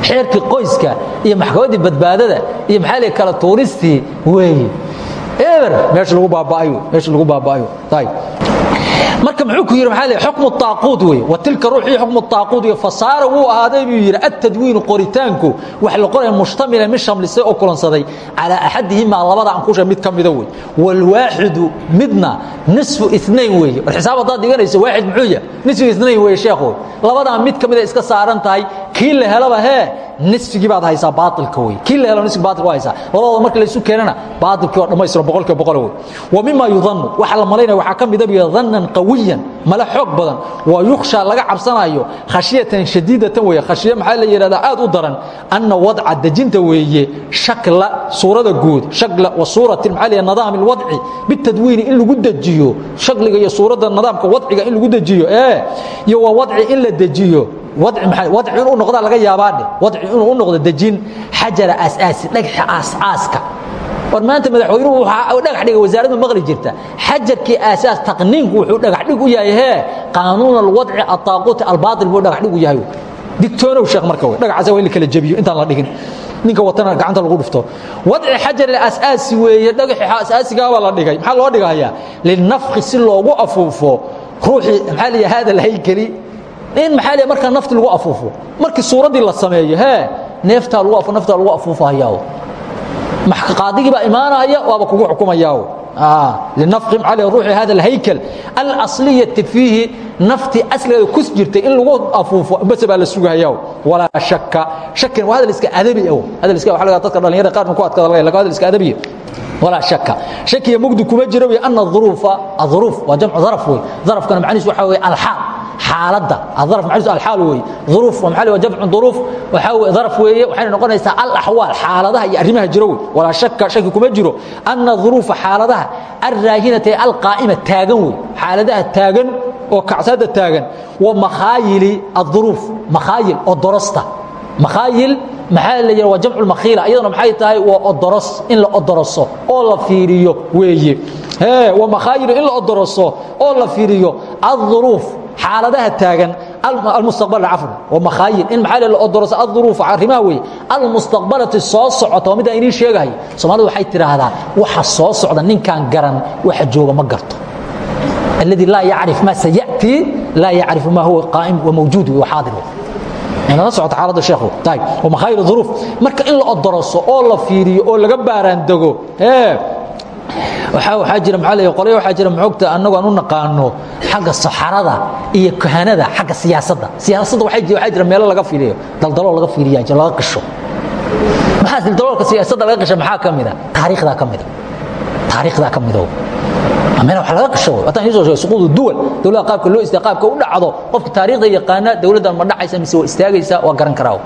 xeerkii qoyska iyo maxkamaddii badbaadada iyo maxaa la kala tuuristii weeye meesha lagu baaba'ayo marka muxuu ku yidhi maxaa la xukmu taaquud weeye wa tilka ruuxii xukmu taaquud weeye fasaara wuu ahaaday buu yidhi attadwiinu qoritaanku wax la qoraya mushtamila mid shamlisay oo kulansaday calaa axadihimaa labada aan kusha mid ka mida wey waalwaaxidu midna nisfu inayn weeye war xisaab haddaad dhiganayso waaxid muxuu yahay? Nisfu inayn weeye sheekh wey labadaa mid ka mida iska saaran tahay kii la helaba hee nisfigii baad haysaa baailka wey kii la helo nisfigi baailka waa haysaa. Labadooda marka laysu keenana baailkii oo dhammaystiro boqolkiiba boqol wey wa mima yudannu waxa la malaynaya waxaa ka mida biyo dannan qawiyan male xoog badan waa yukhsha laga cabsanayo khashiyatan shadiidatan weeye. Khashiye maxaa la yidhahdaa aad u daran. Anna wadca dejinta weeye shakla suurada guud. Shakla wa suuratin maxaa la yidhahda nidaam alwadci. Bitadwiini in lagu dejiyo. Shakliga iyo suuradda nidaamka wadciga in lagu dejiyo. Ee iyo wa wadci in la dejiyo. Wadci inuu noqdaa laga yaabaadhe wadci inuu u noqdo dejin. Xajara aasaasi dhagaxa aasaaska war maanta madaxweynuhu dhagax dhigay wasaaradda maqli jirta. Xajarkii aasaas taqniinku wuxuu dhagax dhig u yahay hee qaanuun alwadci ataaquuti albaatil buu dhagax dhig u yahay. Digtoonow sheekh marka wey. Dhagacaasa waa in la kala jebiyo intaan la dhigin. Ninka watana gacanta lagu dhufto. Wadci xajar asaasi weeye dhagaxi asaasigaabaa la dhigay. Maxaa loo dhigayaa? Linafki si loogu afuufo ruuxii. Maxaa la yidhaha hada alhaykeli in maxaa la markaa nafti lagu afuufo? Markii suuraddii la sameeyo hee neeftaa lagu naftaa lagu afuufahayaa qaadigii baa imaanaya waaba kugu xukumayaa linafqi maxaa la ruuxi hada alhaykal alasliyati fiihi naftii asligeeda kus jirtay in lagu afuufo base baa la sugahayaa walaa shaka shakin waa hadal iska adabi ah hadal iska waxa laga dadka dhalinyarada qaarna ku adkaada laga hadal iska adabi ولا شك شك مجد كما جرى أن الظروف الظروف وجمع ظرف وي ظرف كان معنيس waxa way alxaal xaaladda. Adaraf macnihiisu alxaal weeye? Duruuf waa maxaa jamcu duruuf. Waxaa weye daraf weeye waxayna noqonaysaa alaxwaal xaaladaha iyo arrimaha jiro wey walaa shaka shaki kuma jiro. Anna duruufa xaaladaha alraahinata ee alqaa'ima taagan wey xaaladaha taagan oo kacsada taagan. Wa makhaayili aduruuf makhaayil oo dorosta makhaayil maxaa la yidha waa jamcu makhiila. Iyaduna maxay tahay waa odoros in la odoroso oo la fiiriyo weeye. Waa makhaayilu in la odoroso oo la fiiriyo. Aduruuf xaaladaha taagan almustaqbal cafwi wamakaayin in maxaa la odorosa aduruuf arrimaha weeye. Almustaqbalati soo socota waa midaan inii sheegahay soomaalidu waxay tidhaahdaa waxa soo socda ninkaan garan waxa jooga ma garto. Alladii laa yacrif maa saya'tii laa yacrifu maa huwa qaa'im wa mawjuud wa xaadir. Inala socota xaaladda sheekhu tayib wamakhaayir duruuf marka in la odoroso oo la fiiriyo oo laga baaraandego ee waxaa jira leeyahay qolyo waxaa jira maxoogta annagu aan u naqaano xagga saxarada iyo kahanada xagga siyaasadda. Siyaasadda waxaa jira meelo laga fiiriyo. Daldaloo laga fiiriyaa jira laga qisho. Maxaa daldaloolka siyaasadda laga qisha maxaa ka mida taariikhdaa ka mida taariikhdaa ka midow meel wax laga qasho wataan idin soo sheegay suquudu duwal dawladda qaabka loo istaa qaabka u dhacdo qofka taariikhda yaqaana dawladdan ma dhacaysa mise waa istaagaysa waa garan karaa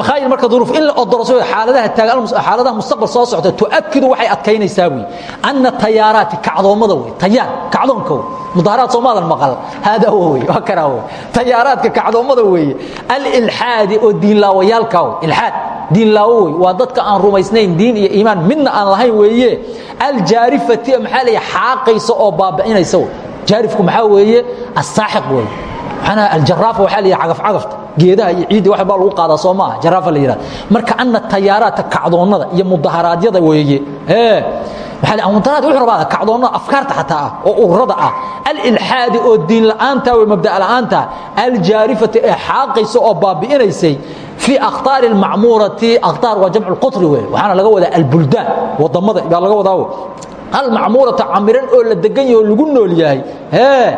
makhaayil marka duruuf in la odoroso xaaladaha mustaqbal soo socota tu'akkidu waxay adkaynaysaa wey anna tayaaraati kacdoommada wey tayaar kacdoonka wey mudaharaad soomaadan maqal haadaa wey waa karaa wey tayaaraadka kacdoommada weeye alilxaadi oo diinlaawayaalka wey ilxaad diinlaawo wey waa dadka aan rumaysnayn diin iyo iimaan midna aan lahayn weeye aljaarifati maxaa la xaaqaysa oo baaba'inaysa wey jaarifku maxaa weeye asaaxiq weeye aljaraaf waa la cagafcagafta. Geedaha iyo ciiddi wa lagu qaadaa soo maaha. La yihahda marka ana tayaaraadka kacdoonnada iyo mudaharaadyada weeye. Kacdoonnada afkaarta ataa ah oo ururada ah. Alilxaadi oo diin la'aanta w ah, mabda la'aanta ah. aljaarifati ee xaaqaysa oo baabi'inaysay fii akhtaar macmuurati akhtaar waa jamc qutri we waxaana laga wadaa albuldaan. Wadamada baa laga wadaa almacmuurata camiran oo la degan yaho lagu nool yahay? Ee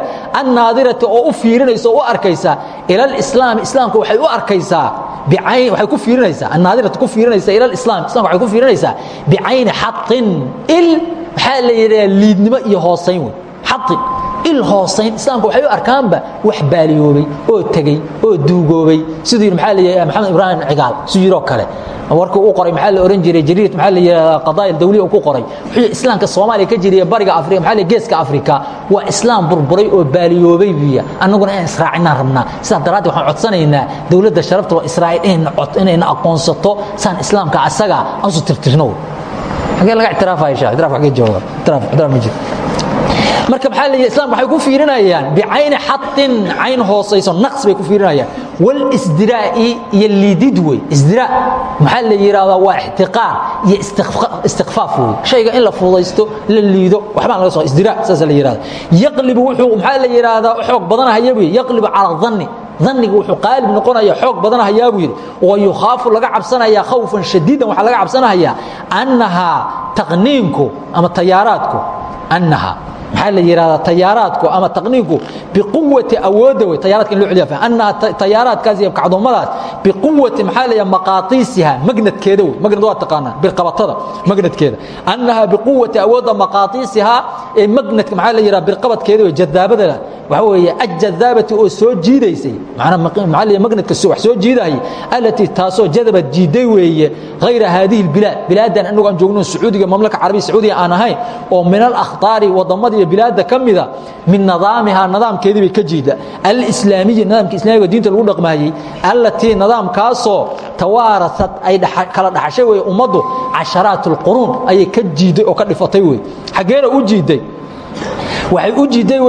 annaadirati oo u fiirinaysa oo u arkaysa. Ila alislaami islaamka waxay u arkaysaa waxay ku fiirinaysaa annaadirati ku fiirinaysa ila alislam islamka waxay ku fiirinaysaa bicayni xaطin il maxaa la liidnimo iyo hoosayn wey il hoosayn islaamka waxay u arkaanba wax baaliyoobay oo tegey oo duugoobay. Siduu yidhi maxaa yidhaha maxamed ibraahim cigaal siduu yidhoo kale. Warkuu u qoray maxaa la oran jiray jariid maxaa la yidhahdaa qadaaya dawliya uu ku qoray. Yidhi islaamka soomaaliya ka jiriya bariga afrika maxaa la geeska afrika waa islaam burburay oo baaliyoobay biya annaguna inaan israacinaan rabnaa. Sidaa daraaddeed waxaan codsanaynaa dowladda sharafta waa israa'iil inayna aqoonsato saan islaamka asaga aansu tirtirno xagee laga ictiraafaya sheekh? Ictiraaf xagee jooga. Ictiraaf ictiraaf ma jiro marka maxaa leeyahay islaamka waxay ku fiirinayaan bicayni xatin cayn hoosayso naqs bay ku fiirinayaan. Walisdiraa'i iyo liidid wey isdiraa maxaa la yidhahdaa waa ixtiqaar iyo istikfaaf wey. Shayga in la fudaysto la liido waxbaan laga soo isdiraa saasa la yidhahda yaqlibu wuxuu maxaa la yidhahdaa xoog badanahaya buu yaqlibu cala dhanni dhanniga wuxuu qaalib noqonaya xoog badanahayaa buu yidhi. Wa yukhaafu laga cabsanayaa khawfan shadiidan waxaa laga cabsanahayaa annahaa taqniinku ama tayaaraadku annaha maxaa la yidhahdaa tayaaraadku ama taqniinku biquwati awoodda wey tayaradka in loo celiya annaha tayaaraadkaas iyo kacdoommadaas biquwati maxaa la yidhaha maqaatiisiha magnadkeeda wey magnad waa taqaanaa birqabatada magnadkeeda annaha biquwati awoodda maqaatiisiha ee magnadka maxaa la yidhaha birqabadkeeda wey jadaabada waxa weeye ajadaabati oo soo jiidaysay macnaa maxaa la yidhaha magnadka wax soo jiidayay allatii taasoo jadabad jiiday weeye hayra haadihi albilaad. Bilaadan anagu aan joogno sacuudiga mamlaka carabiya sacuudiga aan ahayn oo min alakhtaari waddamada iyo bilaada ka mida min nidaamihaa nidaamkeedii bay ka jiida. Alislaamiyi nidaamka islamiga diinta lagu dhaqmaayey allatii nidaamkaasoo tawaarasad ay kala dhaxashay wey ummaddu casharaat ayay ka jiiday oo ka dhifatay wey xaggeena u jiiday waay u jiiday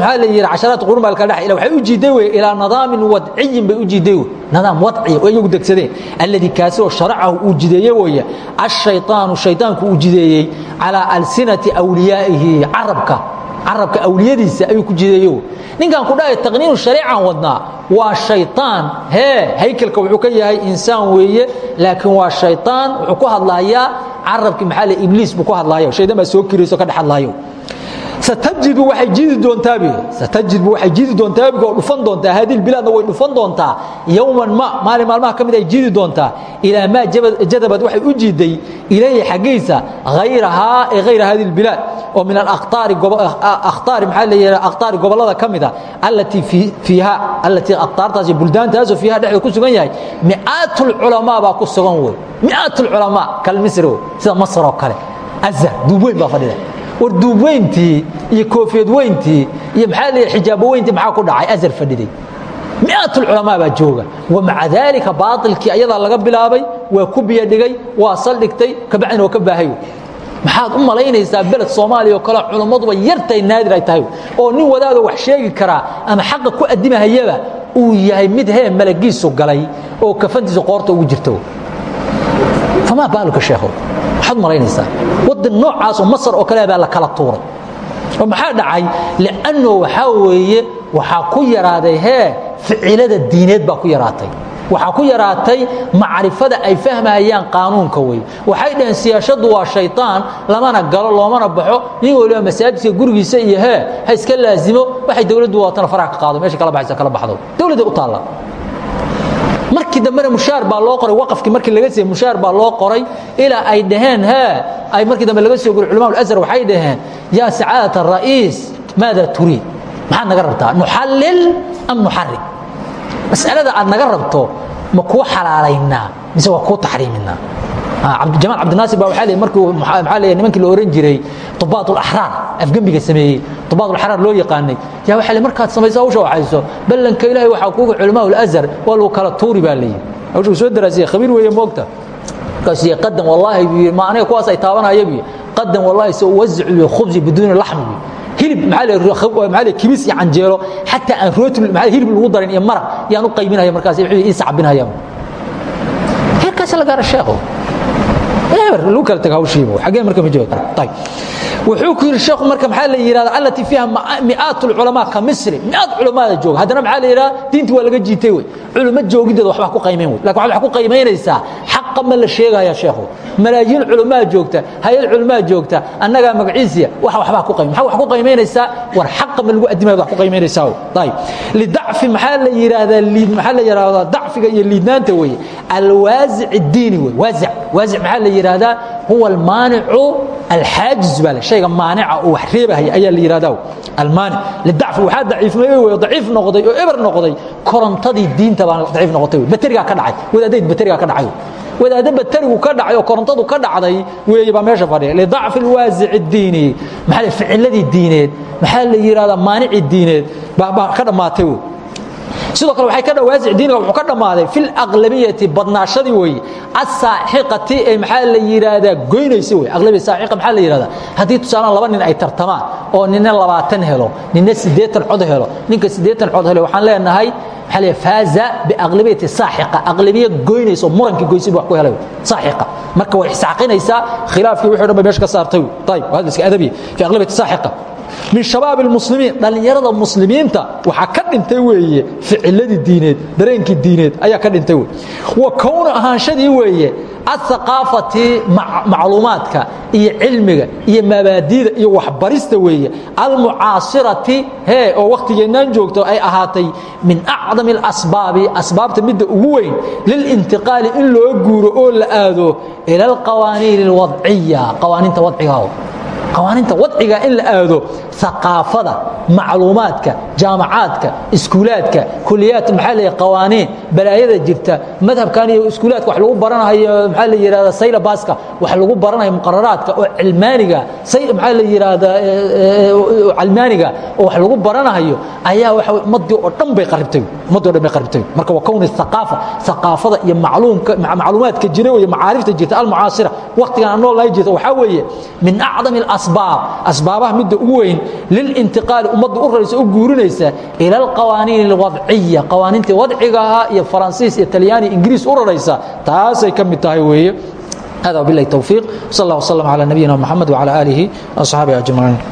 maaa lyii casharaat qurmalka dhex waay u jiiday wey ilaa nadaamin wadciyin bay u jiiday wey. Nadaam wadciya oo iyagu degsadeen. Alladii kaasoo sharacahu uu jideeye weeye ashayaanu shaydaanku uu jideeyey calaa alsinati wliyaa'ihi carabka. Carabka awliyadiisa ayuu ku jideeye wey. Ninkan ku dhahay taqniinu shariican wadnaa waa shayaan hee haykelka wuxuu ka yahay insaan weeye laakiin waa shayaan wuxuu ku hadlaayaa carabki maxaa l ibliis buu ku hadlaayo. Shaydan baa soo kirayso ka dhex hadlaayo satajidu waxay jidi doontaa bi satajidu waxay jidi doontaa biga oo dhufan doontaa. Haadihi bilaadna way dhufan doontaa. Yowman ma maalin maalmaha ka mid ay jidi doontaa. Ilaa maa jadabad waxay u jiiday ilayhi xaggiisa hayrahaa ee hayra hadihi bilaad. Oo min alaqtaari akhtaari maxaa la yidhaha aqtaari gobollada ka mida allatii fiiha allatii aqtaartaas iyo buldaantaasoo fiiha dhexda ku sugan yahay. Mi'aatul culamaa baa ku sugan wey mi'aatul culamaa kal misri wey sida masar oo kale. Azhar duubweyn baa fadhida war duubweyntii iyo koofiyad weyntii iyo maxaa la xijaabo weyntii maxaa ku dhacay? Azhar fadhiday. Mi'atul culamaa baa jooga. Wamaca daalika baatilkii ayadaa laga bilaabay waa ku biyadhigay waa saldhigtay kabacdina waa ka baahay maxaad u malaynaysaa beled soomaaliya oo kale culammaduba yartay naadir ay tahay. Oo nin wadaadoo wax sheegi karaa ama xaqa ku addimahayaba uu yahay mid hee malagiisu galay oo kafantiisa qoorta ugu jirta famaa baaluka sheekhow maxaad malaynaysaa? Waddan noocaasoo masar oo kale baa la kala tuuray. Oo maxaa dhacay? Li'anno waxaa weeye waxaa ku yaraaday hee ficilada diineed baa ku yaraatay. Waxaa ku yaraatay macrifada ay fahmahayaan qaanuunka wey waxay dhaheen siyaashaddu waa shayطaan lamana galo loomana baxo nin waliba masaajidka gurigiisa iyo hee ha iska laazimo waxay dowladdu waatana faraha ka qaado meesha kala baxaysa kala baxdo. Dowladda u taalla markii dambena mushaar baa loo qoray waqafkii markii laga siiyey mushaar baa loo qoray ilaa ay dhaheen hee ay markii dambe laga soo guriy culama ulazhar waxay dhaheen yaa sacaadat الra'iis maada turiid maxaad naga rabtaa nuxallil am nuxarim mas'alada aad naga rabto ma kuu xalaalaynaa mise waa kuu taxriiminaa jamaal cabdinaasir baa waxaa leey markuu maxaa leeyahay nimankii la oran jiray tubaat ulaxraar afgembiga sameeyey tubaat ulaxraar loo yaqaanay. Yaa waxaa leey markaad samayso hawsha waxayso ballanka ilaahay waxaa kuuga culamaa ulazhar waa lagu kala tuuri baa leeyihi hawsha soo daraasiya khabiir weeye moogta. Markaas iyo qadan wallaahi buu ma aniga kuwaas ay taabanaya buu qadan wallaahi sa uwazicu lkhubzi biduuni laxmi buu hilib maxaa le kibis iyo canjeelo xataa aan rooti hilib lagu darin iyo maraq yaan u qaybinaya markaas ii sacbinaya heerkaas la gaara sheekho wuxuu ku yidhi sheekhu marka maxaa la yidhahda allati fiiha mi'aat ulculamaa ka misri. Mi'aad culamaada jooga. Haddana maxaa la yidhahda diintii waa laga jiitay wey. Culimo joogideeda waxbaa ku qaymayn wey. Lakin waxaad ku qaymaynaysaa xaqa ma la sheegaya sheekhu malaayiin culamaa joogta hay'ad culamaa joogta annagaa magaciisiya wax waxbaa ku qayma maxaa wax ku qaymaynaysaa war xaqa ma lagu addimayo wax ku qaymaynaysaa ayib lidacfi maxaa la yidhaahdaa liid maxaa la yidhahdaa dacfiga iyo liidnaanta weeye alwaasic اdiini w waai maxaa la yidhaahdaa huwa almaanicu alxaajiz baa hayga maanica oo wax reebahaya ayaa la yihahda almaanic lidacfi waxaa daciifmay wey daciif noqday oo eber noqday korontadii diinta baa daciif noqotay baterigaa ka dhacay wadaadayd baterigaa ka dhacay wadaaddo baterigu ka dhacay oo korontadu ka dhacday weeye baa meesha fadhiya lidacfi alwaasic اdiini maa ficiladii diineed maxaa la yidhahdaa maanici diineed baa ka dhammaatay wey sidoo kale waxay ka dhawaasic diiniga wuxuu ka dhammaaday fi laqlabiyati badnaashadii weeye asaaxiqati ee maxaa la yidhaahdaa goynaysa wey aqlabiya saaxiqa maxaa la yidhahdaa haddii tusaale laba nin ay tartamaan oo nina labaatan helo nina siddeetan cod helo ninka siddeetan cod helo waxaan leenahay maxaa la faaza biaqlabiyati saaxiqa aqlabiya goynaysa oo murankii goysay wax ku helay saaxiqa. Marka way isxaaqinaysaa khilaafkii wixii dhan bay meesha ka saartay ayib waa iska adabiya fi aqlabiyati saaxiqa min shabaab muslimiin dhallinyarada muslimiinta waxaa ka dhintay weeye ficiladii diineed dareenkii diineed ayaa ka dhintay wa kownu ahaanshadii weeye athaqaafati macluumaadka iyo cilmiga iyo mabaadida iyo waxbarista weeye almucaasirati he oo wakhtigeennan joogto ay ahaatay min acdami alasbaabi asbaabta midda ugu weyn lilintiqaali in loo guuro oo la aado ila alqawaaniin alwadciya qawaaniinta wadcigaao qawaaniinta wadciga in la aado aqaafada macluumaadka jaamacaadka iskuulaadka kuliyaat maxaa la qawaaniin balaayada jirta madhabkan iyo iskuulaadka wax lagu baranayo maxaa la yidhahda saylabaska wax lagu baranayo muqararaadka oo cilmaaniga maxaa la yidhahda cilmaaniga oo wax lagu baranayo ayaa waxa ummadii oo dhan bay qaribtay ummadii o dhan bay qaribtay. Marka waa kowni thaqaafa thaqaafada iyo macluumka macluumaadka jira iyo macaarifta jirta almucaasira waqtigan aan noolnahay jirta waxaa weeye min acdami asbaab. Asbaabaha midda ugu weyn lilintiqaali ummadda u raraysa u guurinaysa ila alqawaaniin alwadciya qawaaniintii wadciga ahaa iyo faransiis iyo talyaani ingiriis u raraysa taasay ka mid tahay weeye. Hada wabilahi towfiiq sal allah wslam cala nabiyina moxamed wcala aalihi asxaabihi ajmaciin